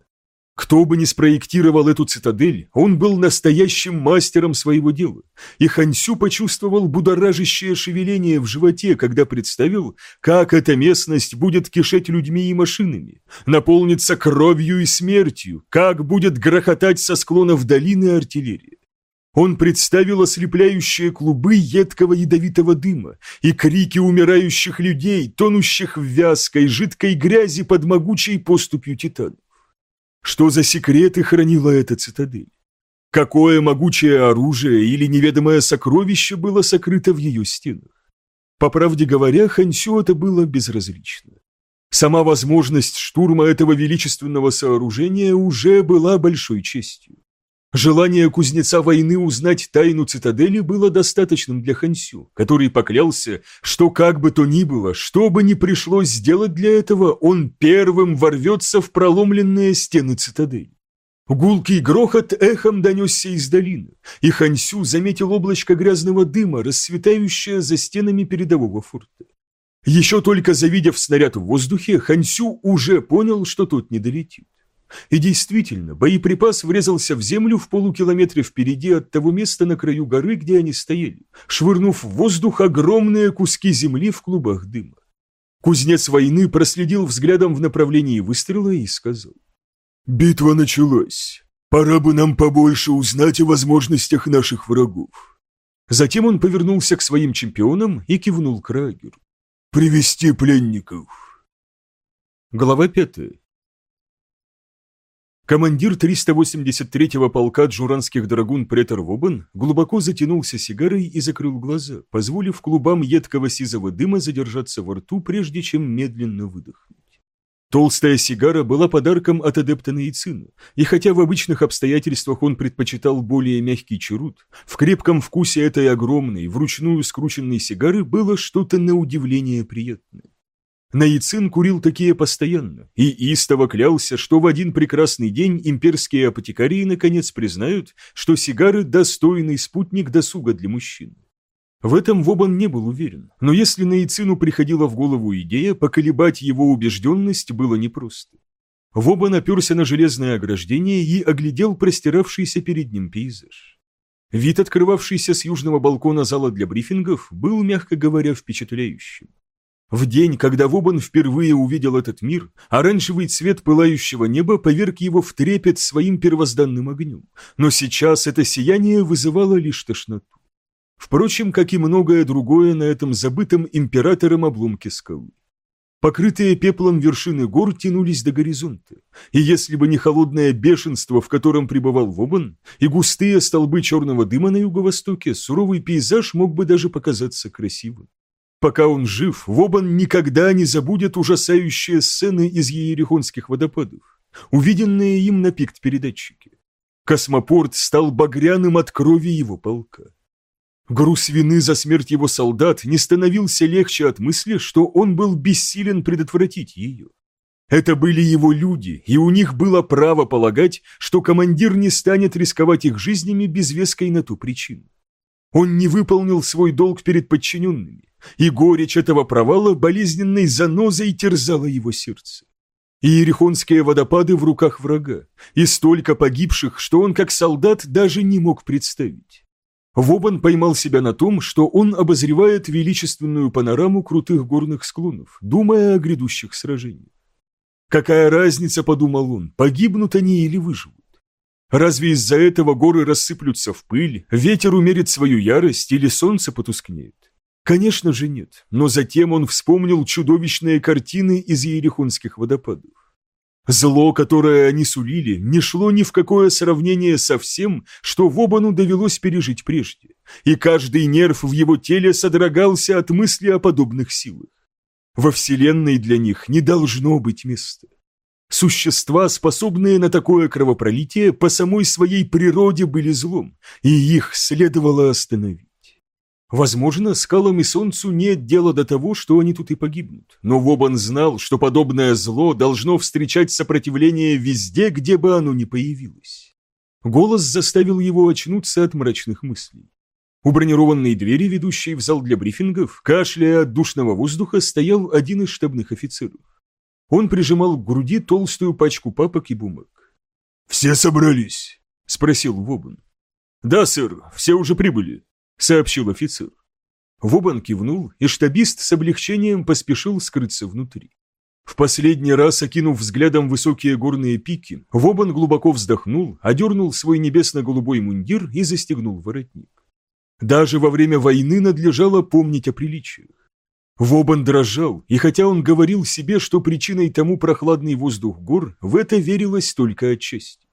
Кто бы ни спроектировал эту цитадель, он был настоящим мастером своего дела, и Хансю почувствовал будоражащее шевеление в животе, когда представил, как эта местность будет кишеть людьми и машинами, наполнится кровью и смертью, как будет грохотать со склонов долины артиллерия. Он представил ослепляющие клубы едкого ядовитого дыма и крики умирающих людей, тонущих в вязкой, жидкой грязи под могучей поступью титанов. Что за секреты хранила эта цитадель? Какое могучее оружие или неведомое сокровище было сокрыто в ее стенах? По правде говоря, Хансю это было безразлично. Сама возможность штурма этого величественного сооружения уже была большой честью. Желание кузнеца войны узнать тайну цитадели было достаточным для Хансю, который поклялся, что как бы то ни было, что бы ни пришлось сделать для этого, он первым ворвется в проломленные стены цитадели. Гулкий грохот эхом донесся из долины, и Хансю заметил облачко грязного дыма, расцветающее за стенами передового форта. Еще только завидев снаряд в воздухе, Хансю уже понял, что тот не долетит. И действительно, боеприпас врезался в землю в полукилометре впереди от того места на краю горы, где они стояли, швырнув в воздух огромные куски земли в клубах дыма. Кузнец войны проследил взглядом в направлении выстрела и сказал. «Битва началась. Пора бы нам побольше узнать о возможностях наших врагов». Затем он повернулся к своим чемпионам и кивнул Крагеру. «Привести пленников». Глава 5. Командир 383-го полка джуранских драгун Претор Вобан глубоко затянулся сигарой и закрыл глаза, позволив клубам едкого сизого дыма задержаться во рту, прежде чем медленно выдохнуть. Толстая сигара была подарком от адепта Наицина, и хотя в обычных обстоятельствах он предпочитал более мягкий чарут, в крепком вкусе этой огромной, вручную скрученной сигары было что-то на удивление приятное. Наицин курил такие постоянно и истово клялся, что в один прекрасный день имперские апотекарии наконец признают, что сигары – достойный спутник досуга для мужчин. В этом Вобан не был уверен, но если Наицину приходила в голову идея, поколебать его убежденность было непросто. Вобан оперся на железное ограждение и оглядел простиравшийся перед ним пейзаж. Вид, открывавшийся с южного балкона зала для брифингов, был, мягко говоря, впечатляющим. В день, когда Вобан впервые увидел этот мир, оранжевый цвет пылающего неба поверг его в трепет своим первозданным огнем, но сейчас это сияние вызывало лишь тошноту. Впрочем, как и многое другое на этом забытом императором обломке скалы. Покрытые пеплом вершины гор тянулись до горизонта, и если бы не холодное бешенство, в котором пребывал Вобан, и густые столбы черного дыма на юго-востоке, суровый пейзаж мог бы даже показаться красивым. Пока он жив, Вобан никогда не забудет ужасающие сцены из Иерихонских водопадов, увиденные им на пикт-передатчике. Космопорт стал багряным от крови его полка. Груз вины за смерть его солдат не становился легче от мысли, что он был бессилен предотвратить ее. Это были его люди, и у них было право полагать, что командир не станет рисковать их жизнями без веской на ту причину. Он не выполнил свой долг перед подчиненными, и горечь этого провала болезненной занозой терзала его сердце. Иерихонские водопады в руках врага, и столько погибших, что он как солдат даже не мог представить. Вобан поймал себя на том, что он обозревает величественную панораму крутых горных склонов, думая о грядущих сражениях. Какая разница, подумал он, погибнут они или выживут? Разве из-за этого горы рассыплются в пыль, ветер умерит свою ярость или солнце потускнеет? Конечно же нет, но затем он вспомнил чудовищные картины из Иерихонских водопадов. Зло, которое они сулили, не шло ни в какое сравнение со всем, что Вобану довелось пережить прежде, и каждый нерв в его теле содрогался от мысли о подобных силах. Во Вселенной для них не должно быть места. Существа, способные на такое кровопролитие, по самой своей природе были злом, и их следовало остановить. Возможно, скалам и солнцу нет дела до того, что они тут и погибнут. Но Вобан знал, что подобное зло должно встречать сопротивление везде, где бы оно ни появилось. Голос заставил его очнуться от мрачных мыслей. У бронированной двери, ведущей в зал для брифингов, кашляя от душного воздуха, стоял один из штабных офицеров. Он прижимал к груди толстую пачку папок и бумаг. «Все собрались?» – спросил Вобан. «Да, сэр, все уже прибыли», сообщил офицер. Вобан кивнул, и штабист с облегчением поспешил скрыться внутри. В последний раз, окинув взглядом высокие горные пики, Вобан глубоко вздохнул, одернул свой небесно-голубой мундир и застегнул воротник. Даже во время войны надлежало помнить о приличиях. Вобан дрожал, и хотя он говорил себе, что причиной тому прохладный воздух гор, в это верилось только отчасти.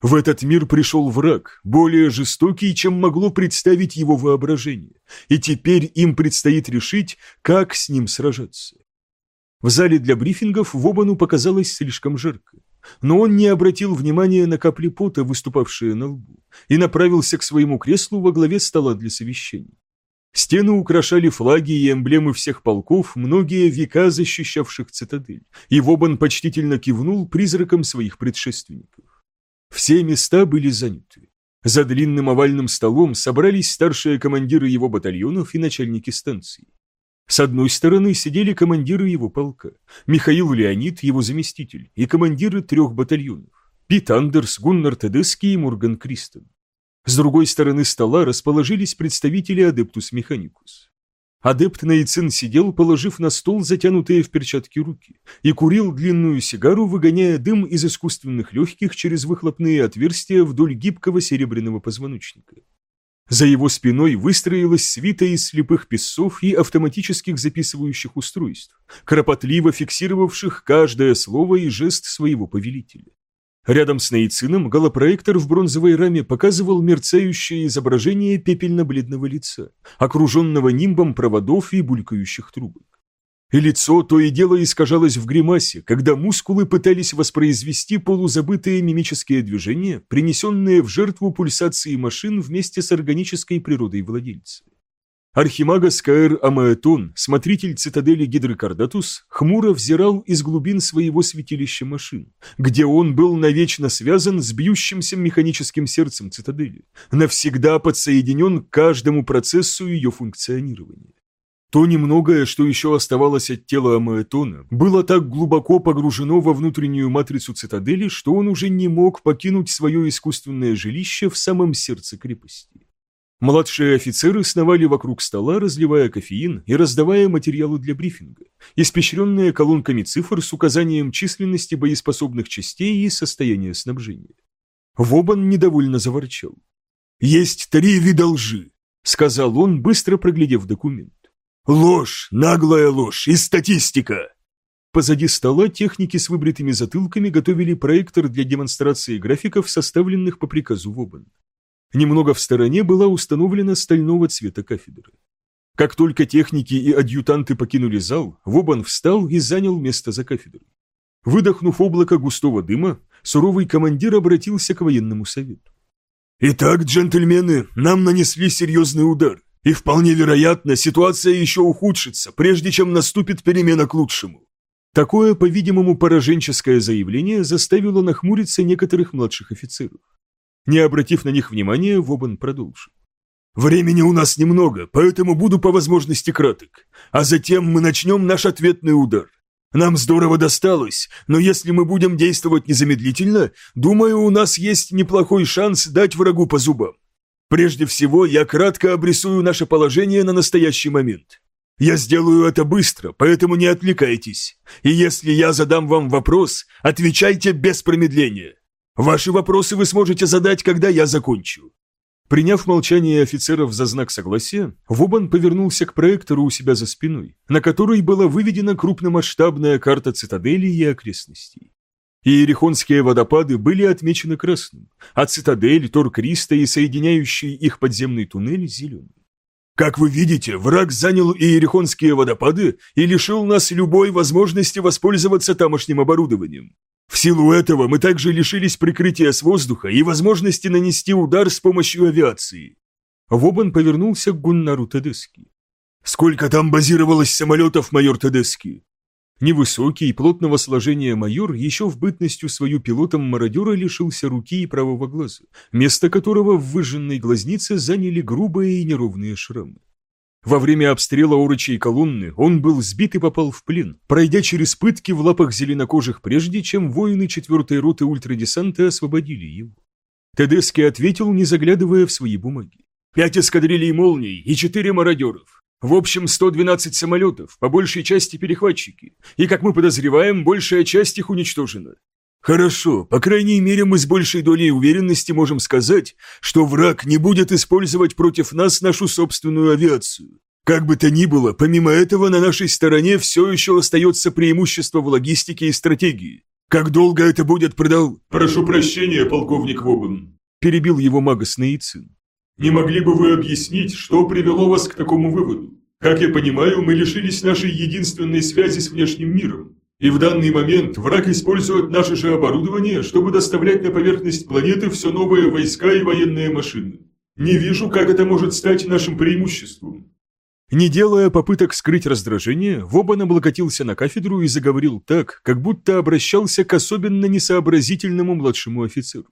В этот мир пришел враг, более жестокий, чем могло представить его воображение, и теперь им предстоит решить, как с ним сражаться. В зале для брифингов Вобану показалось слишком жарко, но он не обратил внимания на капли пота, выступавшие на лбу, и направился к своему креслу во главе стола для совещаний. Стены украшали флаги и эмблемы всех полков, многие века защищавших цитадель, и Вобан почтительно кивнул призраком своих предшественников. Все места были заняты. За длинным овальным столом собрались старшие командиры его батальонов и начальники станций. С одной стороны сидели командиры его полка, Михаил Леонид, его заместитель, и командиры трех батальонов, Пит Андерс, Гуннар Тедески и Морган Кристен. С другой стороны стола расположились представители Адептус Механикус. Адепт Наицин сидел, положив на стол затянутые в перчатки руки, и курил длинную сигару, выгоняя дым из искусственных легких через выхлопные отверстия вдоль гибкого серебряного позвоночника. За его спиной выстроилась свита из слепых писцов и автоматических записывающих устройств, кропотливо фиксировавших каждое слово и жест своего повелителя. Рядом с Нейцином голопроектор в бронзовой раме показывал мерцающее изображение пепельно-бледного лица, окруженного нимбом проводов и булькающих трубок. И лицо то и дело искажалось в гримасе, когда мускулы пытались воспроизвести полузабытые мимические движения, принесенные в жертву пульсации машин вместе с органической природой владельца. Архимагас Каэр Амаэтон, смотритель цитадели Гидрокардатус, хмуро взирал из глубин своего святилища машин, где он был навечно связан с бьющимся механическим сердцем цитадели, навсегда подсоединен к каждому процессу ее функционирования. То немногое, что еще оставалось от тела Амаэтона, было так глубоко погружено во внутреннюю матрицу цитадели, что он уже не мог покинуть свое искусственное жилище в самом сердце крепости. Младшие офицеры сновали вокруг стола, разливая кофеин и раздавая материалы для брифинга, испещренные колонками цифр с указанием численности боеспособных частей и состояния снабжения. Вобан недовольно заворчал. «Есть три вида лжи», — сказал он, быстро проглядев документ. «Ложь, наглая ложь и статистика!» Позади стола техники с выбритыми затылками готовили проектор для демонстрации графиков, составленных по приказу Вобан. Немного в стороне была установлена стального цвета кафедра. Как только техники и адъютанты покинули зал, Вобан встал и занял место за кафедрой. Выдохнув облако густого дыма, суровый командир обратился к военному совету. «Итак, джентльмены, нам нанесли серьезный удар, и вполне вероятно, ситуация еще ухудшится, прежде чем наступит перемена к лучшему». Такое, по-видимому, пораженческое заявление заставило нахмуриться некоторых младших офицеров. Не обратив на них внимания, Вобан продолжил. «Времени у нас немного, поэтому буду по возможности краток. А затем мы начнем наш ответный удар. Нам здорово досталось, но если мы будем действовать незамедлительно, думаю, у нас есть неплохой шанс дать врагу по зубам. Прежде всего, я кратко обрисую наше положение на настоящий момент. Я сделаю это быстро, поэтому не отвлекайтесь. И если я задам вам вопрос, отвечайте без промедления. Ваши вопросы вы сможете задать, когда я закончу». Приняв молчание офицеров за знак согласия, Вобан повернулся к проектору у себя за спиной, на которой была выведена крупномасштабная карта цитадели и окрестностей. Иерихонские водопады были отмечены красным, а цитадель, Торкриста и соединяющий их подземный туннель – зеленым. Как вы видите, враг занял Иерихонские водопады и лишил нас любой возможности воспользоваться тамошним оборудованием. В силу этого мы также лишились прикрытия с воздуха и возможности нанести удар с помощью авиации. Вобан повернулся к Гуннару Тедески. «Сколько там базировалось самолетов, майор Тедески?» Невысокий, плотного сложения майор еще в бытностью свою пилотом мародера лишился руки и правого глаза, место которого в выжженной глазнице заняли грубые и неровные шрамы. Во время обстрела урочей колонны он был сбит и попал в плен, пройдя через пытки в лапах зеленокожих прежде, чем воины четвертой роты ультрадесанта освободили его. Тедески ответил, не заглядывая в свои бумаги. «Пять эскадрилей молний и четыре мародеров. В общем, 112 самолетов, по большей части перехватчики, и, как мы подозреваем, большая часть их уничтожена. Хорошо, по крайней мере мы с большей долей уверенности можем сказать, что враг не будет использовать против нас нашу собственную авиацию. Как бы то ни было, помимо этого на нашей стороне все еще остается преимущество в логистике и стратегии. Как долго это будет продал... Прошу прощения, полковник Воган. Перебил его магас Наицин. Не могли бы вы объяснить, что привело вас к такому выводу? Как я понимаю, мы лишились нашей единственной связи с внешним миром. И в данный момент враг использует наше же оборудование, чтобы доставлять на поверхность планеты все новые войска и военные машины. Не вижу, как это может стать нашим преимуществом. Не делая попыток скрыть раздражение, Вобан облокотился на кафедру и заговорил так, как будто обращался к особенно несообразительному младшему офицеру.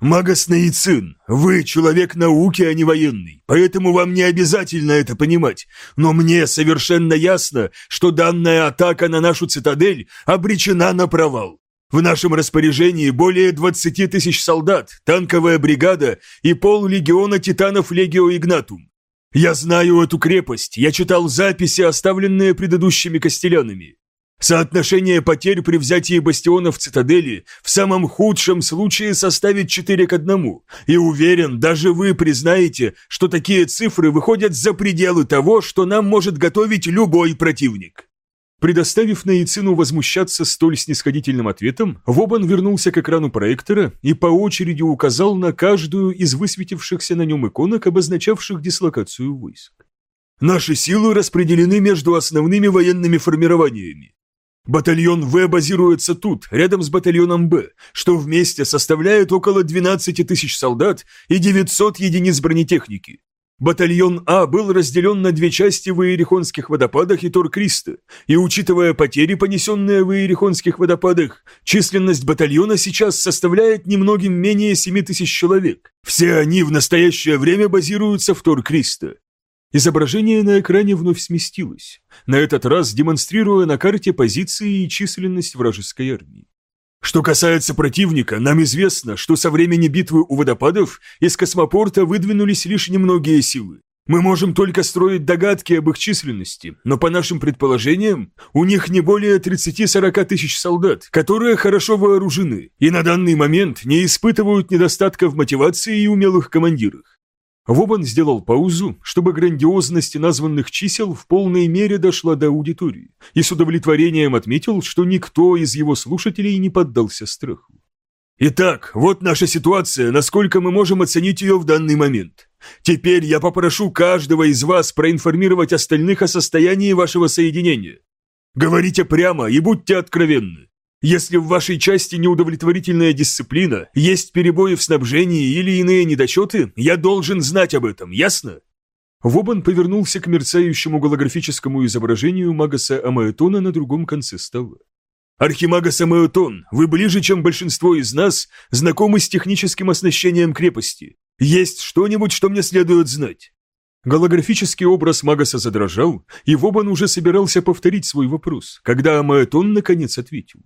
«Магас Наицин, вы человек науки, а не военный, поэтому вам не обязательно это понимать, но мне совершенно ясно, что данная атака на нашу цитадель обречена на провал. В нашем распоряжении более 20 тысяч солдат, танковая бригада и пол легиона титанов Легио Игнатум. Я знаю эту крепость, я читал записи, оставленные предыдущими костелянами. Соотношение потерь при взятии бастиона в цитадели в самом худшем случае составит 4 к 1, и уверен, даже вы признаете, что такие цифры выходят за пределы того, что нам может готовить любой противник. Предоставив Наицину возмущаться столь снисходительным ответом, Вобан вернулся к экрану проектора и по очереди указал на каждую из высветившихся на нем иконок, обозначавших дислокацию войск. Наши силы распределены между основными военными формированиями. Батальон В базируется тут, рядом с батальоном Б, что вместе составляет около 12 тысяч солдат и 900 единиц бронетехники. Батальон А был разделен на две части в Иерихонских водопадах и Торкриста, и учитывая потери, понесенные в Иерихонских водопадах, численность батальона сейчас составляет немногим менее 7 тысяч человек. Все они в настоящее время базируются в Торкриста. Изображение на экране вновь сместилось, на этот раз демонстрируя на карте позиции и численность вражеской армии. Что касается противника, нам известно, что со времени битвы у водопадов из космопорта выдвинулись лишь немногие силы. Мы можем только строить догадки об их численности, но по нашим предположениям, у них не более 30-40 тысяч солдат, которые хорошо вооружены и на данный момент не испытывают недостатка в мотивации и умелых командирах. Вобан сделал паузу, чтобы грандиозность названных чисел в полной мере дошла до аудитории, и с удовлетворением отметил, что никто из его слушателей не поддался страху. Итак, вот наша ситуация, насколько мы можем оценить ее в данный момент. Теперь я попрошу каждого из вас проинформировать остальных о состоянии вашего соединения. Говорите прямо и будьте откровенны. Если в вашей части неудовлетворительная дисциплина, есть перебои в снабжении или иные недочеты, я должен знать об этом, ясно?» Вобан повернулся к мерцающему голографическому изображению Магаса Амаэтона на другом конце стола. «Архимагас Амаэтон, вы ближе, чем большинство из нас, знакомы с техническим оснащением крепости. Есть что-нибудь, что мне следует знать?» Голографический образ Магаса задрожал, и Вобан уже собирался повторить свой вопрос, когда Амаэтон наконец ответил.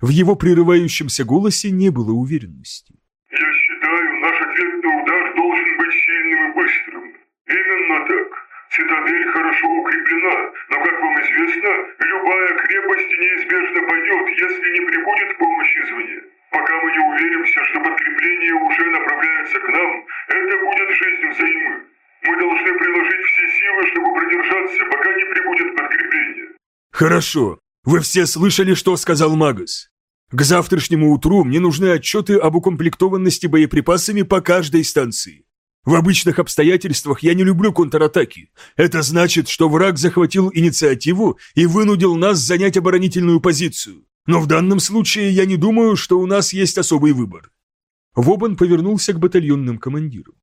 В его прерывающемся голосе не было уверенности. «Я считаю, наш ответный удар должен быть сильным и быстрым. Именно так. Цитадель хорошо укреплена, но, как вам известно, любая крепость неизбежно пойдет, если не прибудет помощи извне. Пока мы не уверимся, что подкрепление уже направляется к нам, это будет жизнь взаймы. Мы должны приложить все силы, чтобы продержаться, пока не прибудет подкрепление». «Хорошо. Вы все слышали, что сказал Магас? К завтрашнему утру мне нужны отчеты об укомплектованности боеприпасами по каждой станции. В обычных обстоятельствах я не люблю контратаки. Это значит, что враг захватил инициативу и вынудил нас занять оборонительную позицию. Но в данном случае я не думаю, что у нас есть особый выбор. Вобан повернулся к батальонным командирам.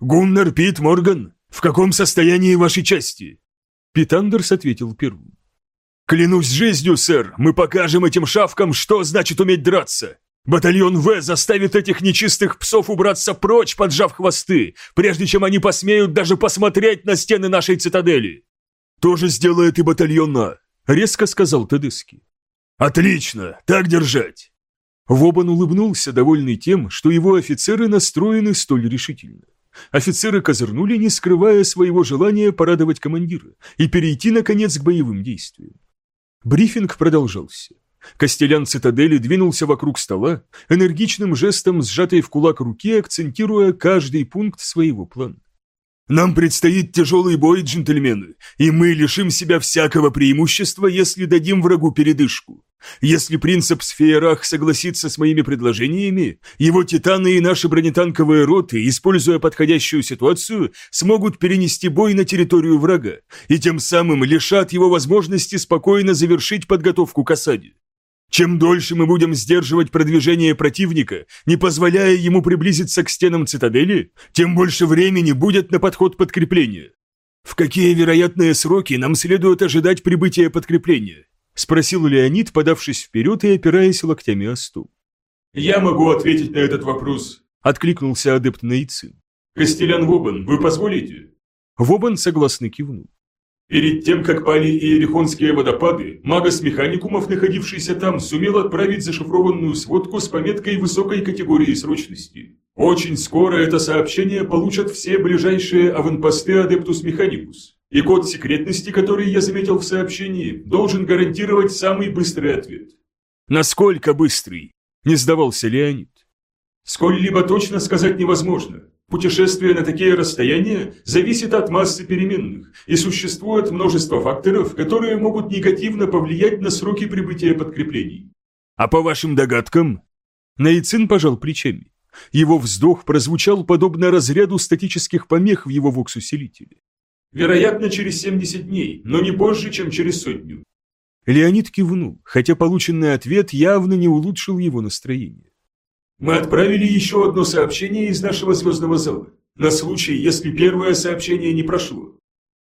«Гуннар Пит Морган, в каком состоянии вашей части?» Пит Андерс ответил первым. «Клянусь жизнью, сэр, мы покажем этим шавкам, что значит уметь драться. Батальон В заставит этих нечистых псов убраться прочь, поджав хвосты, прежде чем они посмеют даже посмотреть на стены нашей цитадели. То же сделает и батальон А», — резко сказал Тедески. «Отлично, так держать!» Вобан улыбнулся, довольный тем, что его офицеры настроены столь решительно. Офицеры козырнули, не скрывая своего желания порадовать командира и перейти, наконец, к боевым действиям. Брифинг продолжался. Костелян цитадели двинулся вокруг стола, энергичным жестом сжатой в кулак руки, акцентируя каждый пункт своего плана. Нам предстоит тяжелый бой, джентльмены, и мы лишим себя всякого преимущества, если дадим врагу передышку. Если принцип Сфеерах согласится с моими предложениями, его титаны и наши бронетанковые роты, используя подходящую ситуацию, смогут перенести бой на территорию врага и тем самым лишат его возможности спокойно завершить подготовку к осаде. Чем дольше мы будем сдерживать продвижение противника, не позволяя ему приблизиться к стенам цитадели, тем больше времени будет на подход подкрепления. В какие вероятные сроки нам следует ожидать прибытия подкрепления? Спросил Леонид, подавшись вперед и опираясь локтями о стул. «Я могу ответить на этот вопрос», — откликнулся адепт Наицин. «Костелян Вобан, вы позволите?» Вобан согласно кивнул. Перед тем, как пали Иерихонские водопады, магас механикумов, находившийся там, сумел отправить зашифрованную сводку с пометкой высокой категории срочности. Очень скоро это сообщение получат все ближайшие аванпосты Адептус Механикус. И код секретности, который я заметил в сообщении, должен гарантировать самый быстрый ответ. Насколько быстрый? Не сдавался Леонид. Сколь-либо точно сказать невозможно. Путешествие на такие расстояния зависит от массы переменных, и существует множество факторов, которые могут негативно повлиять на сроки прибытия подкреплений. А по вашим догадкам? Наицин пожал плечами. Его вздох прозвучал подобно разряду статических помех в его воксусилителе. Вероятно, через 70 дней, но не позже, чем через сотню. Леонид кивнул, хотя полученный ответ явно не улучшил его настроение. Мы отправили еще одно сообщение из нашего звездного зала, на случай, если первое сообщение не прошло.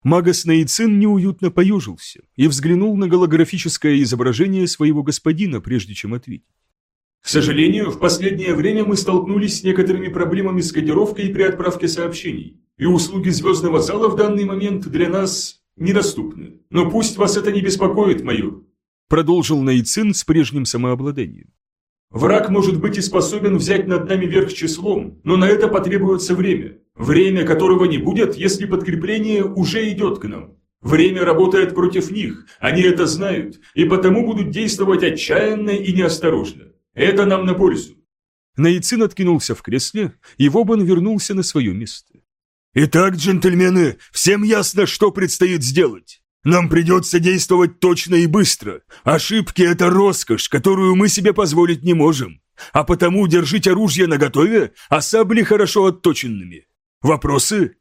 Магас Наицин неуютно поежился и взглянул на голографическое изображение своего господина, прежде чем ответить. К сожалению, в последнее время мы столкнулись с некоторыми проблемами с кодировкой при отправке сообщений, и услуги звездного зала в данный момент для нас недоступны. Но пусть вас это не беспокоит, майор. Продолжил Наицин с прежним самообладанием. Враг может быть и способен взять над нами верх числом, но на это потребуется время. Время, которого не будет, если подкрепление уже идет к нам. Время работает против них, они это знают, и потому будут действовать отчаянно и неосторожно. Это нам на пользу. Наицин откинулся в кресле, и Вобан вернулся на свое место. «Итак, джентльмены, всем ясно, что предстоит сделать. Нам придется действовать точно и быстро. Ошибки – это роскошь, которую мы себе позволить не можем. А потому держите оружие наготове, а сабли хорошо отточенными. Вопросы?»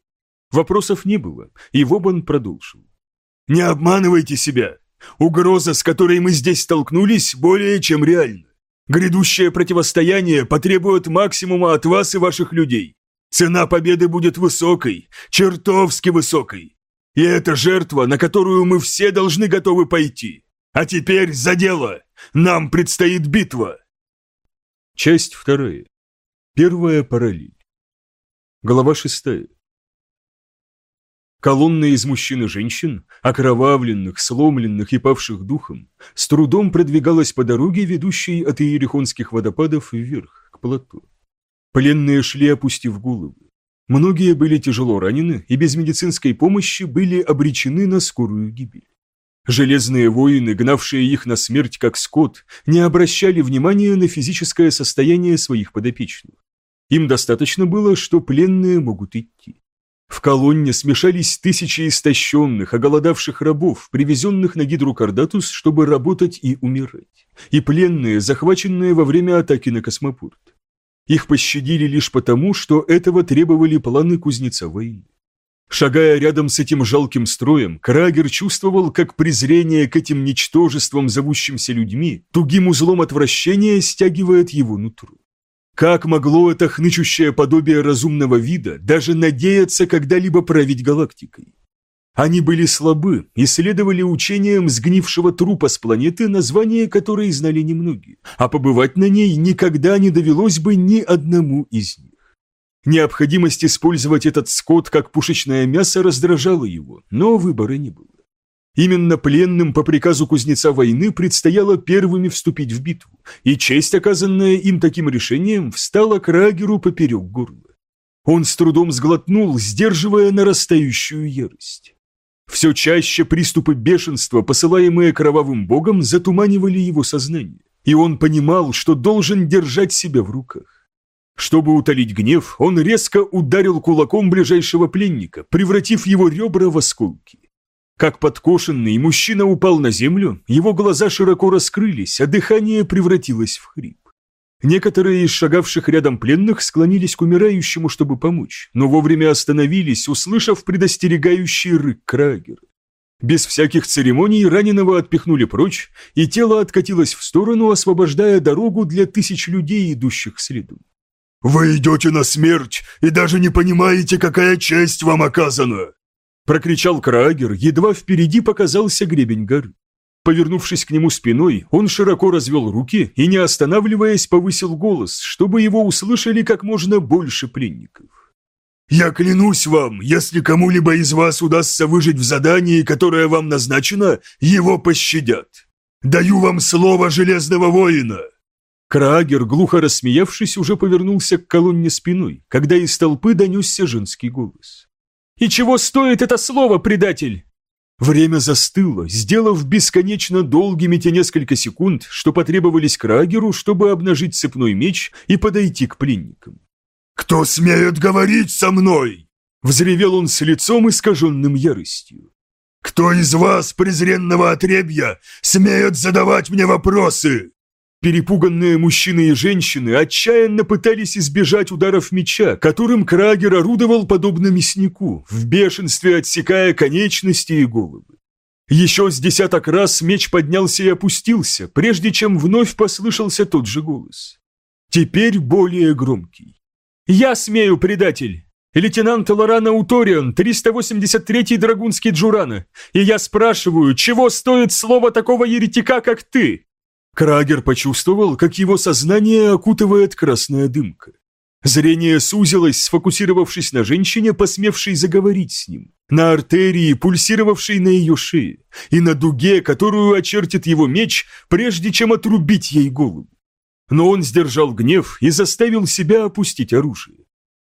Вопросов не было, и Вобан продолжил. «Не обманывайте себя. Угроза, с которой мы здесь столкнулись, более чем реальна. Грядущее противостояние потребует максимума от вас и ваших людей. Цена победы будет высокой, чертовски высокой. И это жертва, на которую мы все должны готовы пойти. А теперь за дело. Нам предстоит битва. Часть вторая. Первая параллель. Глава шестая. Колонна из мужчин и женщин, окровавленных, сломленных и павших духом, с трудом продвигалась по дороге, ведущей от Иерихонских водопадов вверх, к плоту. Пленные шли, опустив головы. Многие были тяжело ранены и без медицинской помощи были обречены на скорую гибель. Железные воины, гнавшие их на смерть как скот, не обращали внимания на физическое состояние своих подопечных. Им достаточно было, что пленные могут идти. В колонне смешались тысячи истощенных, оголодавших рабов, привезенных на Гидрукардатус, чтобы работать и умирать, и пленные, захваченные во время атаки на космопорт. Их пощадили лишь потому, что этого требовали планы кузнеца войны. Шагая рядом с этим жалким строем, Крагер чувствовал, как презрение к этим ничтожествам, зовущимся людьми, тугим узлом отвращения стягивает его нутро. Как могло это хнычущее подобие разумного вида даже надеяться когда-либо править галактикой? Они были слабы и следовали учениям сгнившего трупа с планеты, название которой знали немногие, а побывать на ней никогда не довелось бы ни одному из них. Необходимость использовать этот скот как пушечное мясо раздражала его, но выбора не было. Именно пленным по приказу кузнеца войны предстояло первыми вступить в битву, и честь, оказанная им таким решением, встала к Рагеру поперек горла. Он с трудом сглотнул, сдерживая нарастающую ярость. Все чаще приступы бешенства, посылаемые кровавым богом, затуманивали его сознание, и он понимал, что должен держать себя в руках. Чтобы утолить гнев, он резко ударил кулаком ближайшего пленника, превратив его ребра в осколки. Как подкошенный, мужчина упал на землю, его глаза широко раскрылись, а дыхание превратилось в хрип. Некоторые из шагавших рядом пленных склонились к умирающему, чтобы помочь, но вовремя остановились, услышав предостерегающий рык Крагера. Без всяких церемоний раненого отпихнули прочь, и тело откатилось в сторону, освобождая дорогу для тысяч людей, идущих следом. «Вы идете на смерть и даже не понимаете, какая честь вам оказана!» Прокричал Крагер, едва впереди показался гребень горы. Повернувшись к нему спиной, он широко развел руки и, не останавливаясь, повысил голос, чтобы его услышали как можно больше пленников. «Я клянусь вам, если кому-либо из вас удастся выжить в задании, которое вам назначено, его пощадят. Даю вам слово Железного Воина!» Крагер, глухо рассмеявшись, уже повернулся к колонне спиной, когда из толпы донесся женский голос. И чего стоит это слово, предатель?» Время застыло, сделав бесконечно долгими те несколько секунд, что потребовались Крагеру, чтобы обнажить цепной меч и подойти к пленникам. «Кто смеет говорить со мной?» Взревел он с лицом, искаженным яростью. «Кто из вас, презренного отребья, смеет задавать мне вопросы?» Перепуганные мужчины и женщины отчаянно пытались избежать ударов меча, которым Крагер орудовал подобно мяснику, в бешенстве отсекая конечности и головы. Еще с десяток раз меч поднялся и опустился, прежде чем вновь послышался тот же голос. Теперь более громкий. «Я смею, предатель! Лейтенант Лорана Уториан, 383-й Драгунский Джурана, и я спрашиваю, чего стоит слово такого еретика, как ты?» Крагер почувствовал, как его сознание окутывает красная дымка. Зрение сузилось, сфокусировавшись на женщине, посмевшей заговорить с ним, на артерии, пульсировавшей на ее шее, и на дуге, которую очертит его меч, прежде чем отрубить ей голову. Но он сдержал гнев и заставил себя опустить оружие.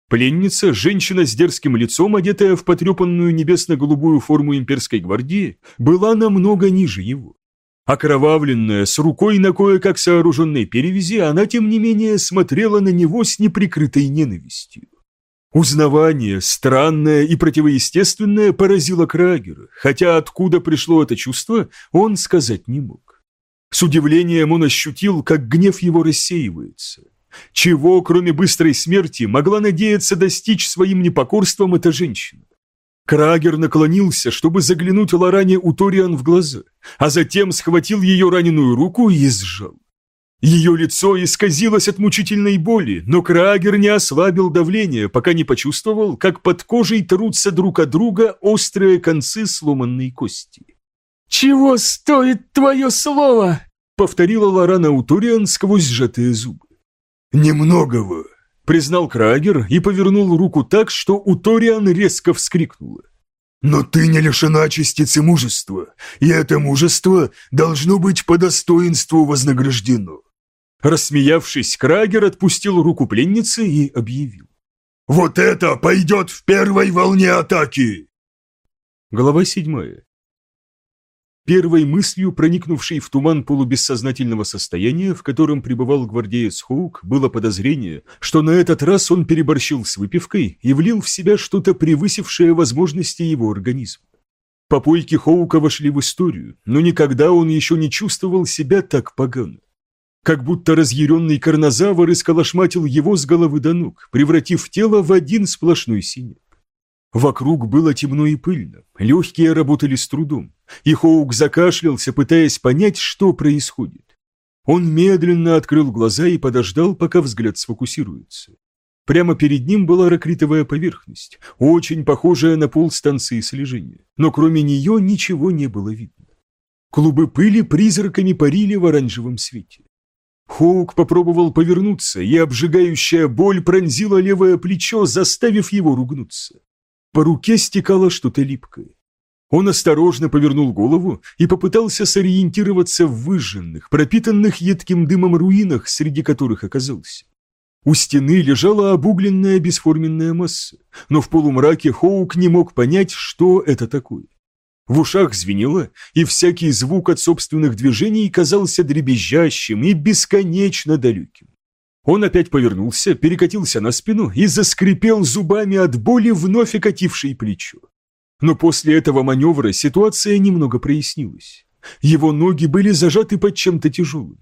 Пленница, женщина с дерзким лицом, одетая в потрепанную небесно-голубую форму имперской гвардии, была намного ниже его. Окровавленная, с рукой на кое-как сооруженной перевязи, она, тем не менее, смотрела на него с неприкрытой ненавистью. Узнавание, странное и противоестественное, поразило Крагера, хотя откуда пришло это чувство, он сказать не мог. С удивлением он ощутил, как гнев его рассеивается. Чего, кроме быстрой смерти, могла надеяться достичь своим непокорством эта женщина? Крагер наклонился, чтобы заглянуть Лоране Уториан в глаза, а затем схватил ее раненую руку и сжал. Ее лицо исказилось от мучительной боли, но Крагер не ослабил давление, пока не почувствовал, как под кожей трутся друг от друга острые концы сломанной кости. «Чего стоит твое слово?» — повторила Лорана Уториан сквозь сжатые зубы. «Немногого», признал Крагер и повернул руку так, что у Ториан резко вскрикнула. «Но ты не лишена частицы мужества, и это мужество должно быть по достоинству вознаграждено». Рассмеявшись, Крагер отпустил руку пленницы и объявил. «Вот это пойдет в первой волне атаки!» Глава седьмая. Первой мыслью, проникнувшей в туман полубессознательного состояния, в котором пребывал гвардеец Хоук, было подозрение, что на этот раз он переборщил с выпивкой и влил в себя что-то превысившее возможности его организма. Попойки Хоука вошли в историю, но никогда он еще не чувствовал себя так погано. Как будто разъяренный карнозавр исколошматил его с головы до ног, превратив тело в один сплошной синяк. Вокруг было темно и пыльно, легкие работали с трудом, и Хоук закашлялся, пытаясь понять, что происходит. Он медленно открыл глаза и подождал, пока взгляд сфокусируется. Прямо перед ним была ракритовая поверхность, очень похожая на пол станции слежения, но кроме нее ничего не было видно. Клубы пыли призраками парили в оранжевом свете. Хоук попробовал повернуться, и обжигающая боль пронзила левое плечо, заставив его ругнуться. По руке стекало что-то липкое. Он осторожно повернул голову и попытался сориентироваться в выжженных, пропитанных едким дымом руинах, среди которых оказался. У стены лежала обугленная бесформенная масса, но в полумраке Хоук не мог понять, что это такое. В ушах звенело, и всякий звук от собственных движений казался дребезжащим и бесконечно далеким. Он опять повернулся, перекатился на спину и заскрипел зубами от боли, вновь окатившей плечо. Но после этого маневра ситуация немного прояснилась. Его ноги были зажаты под чем-то тяжелым.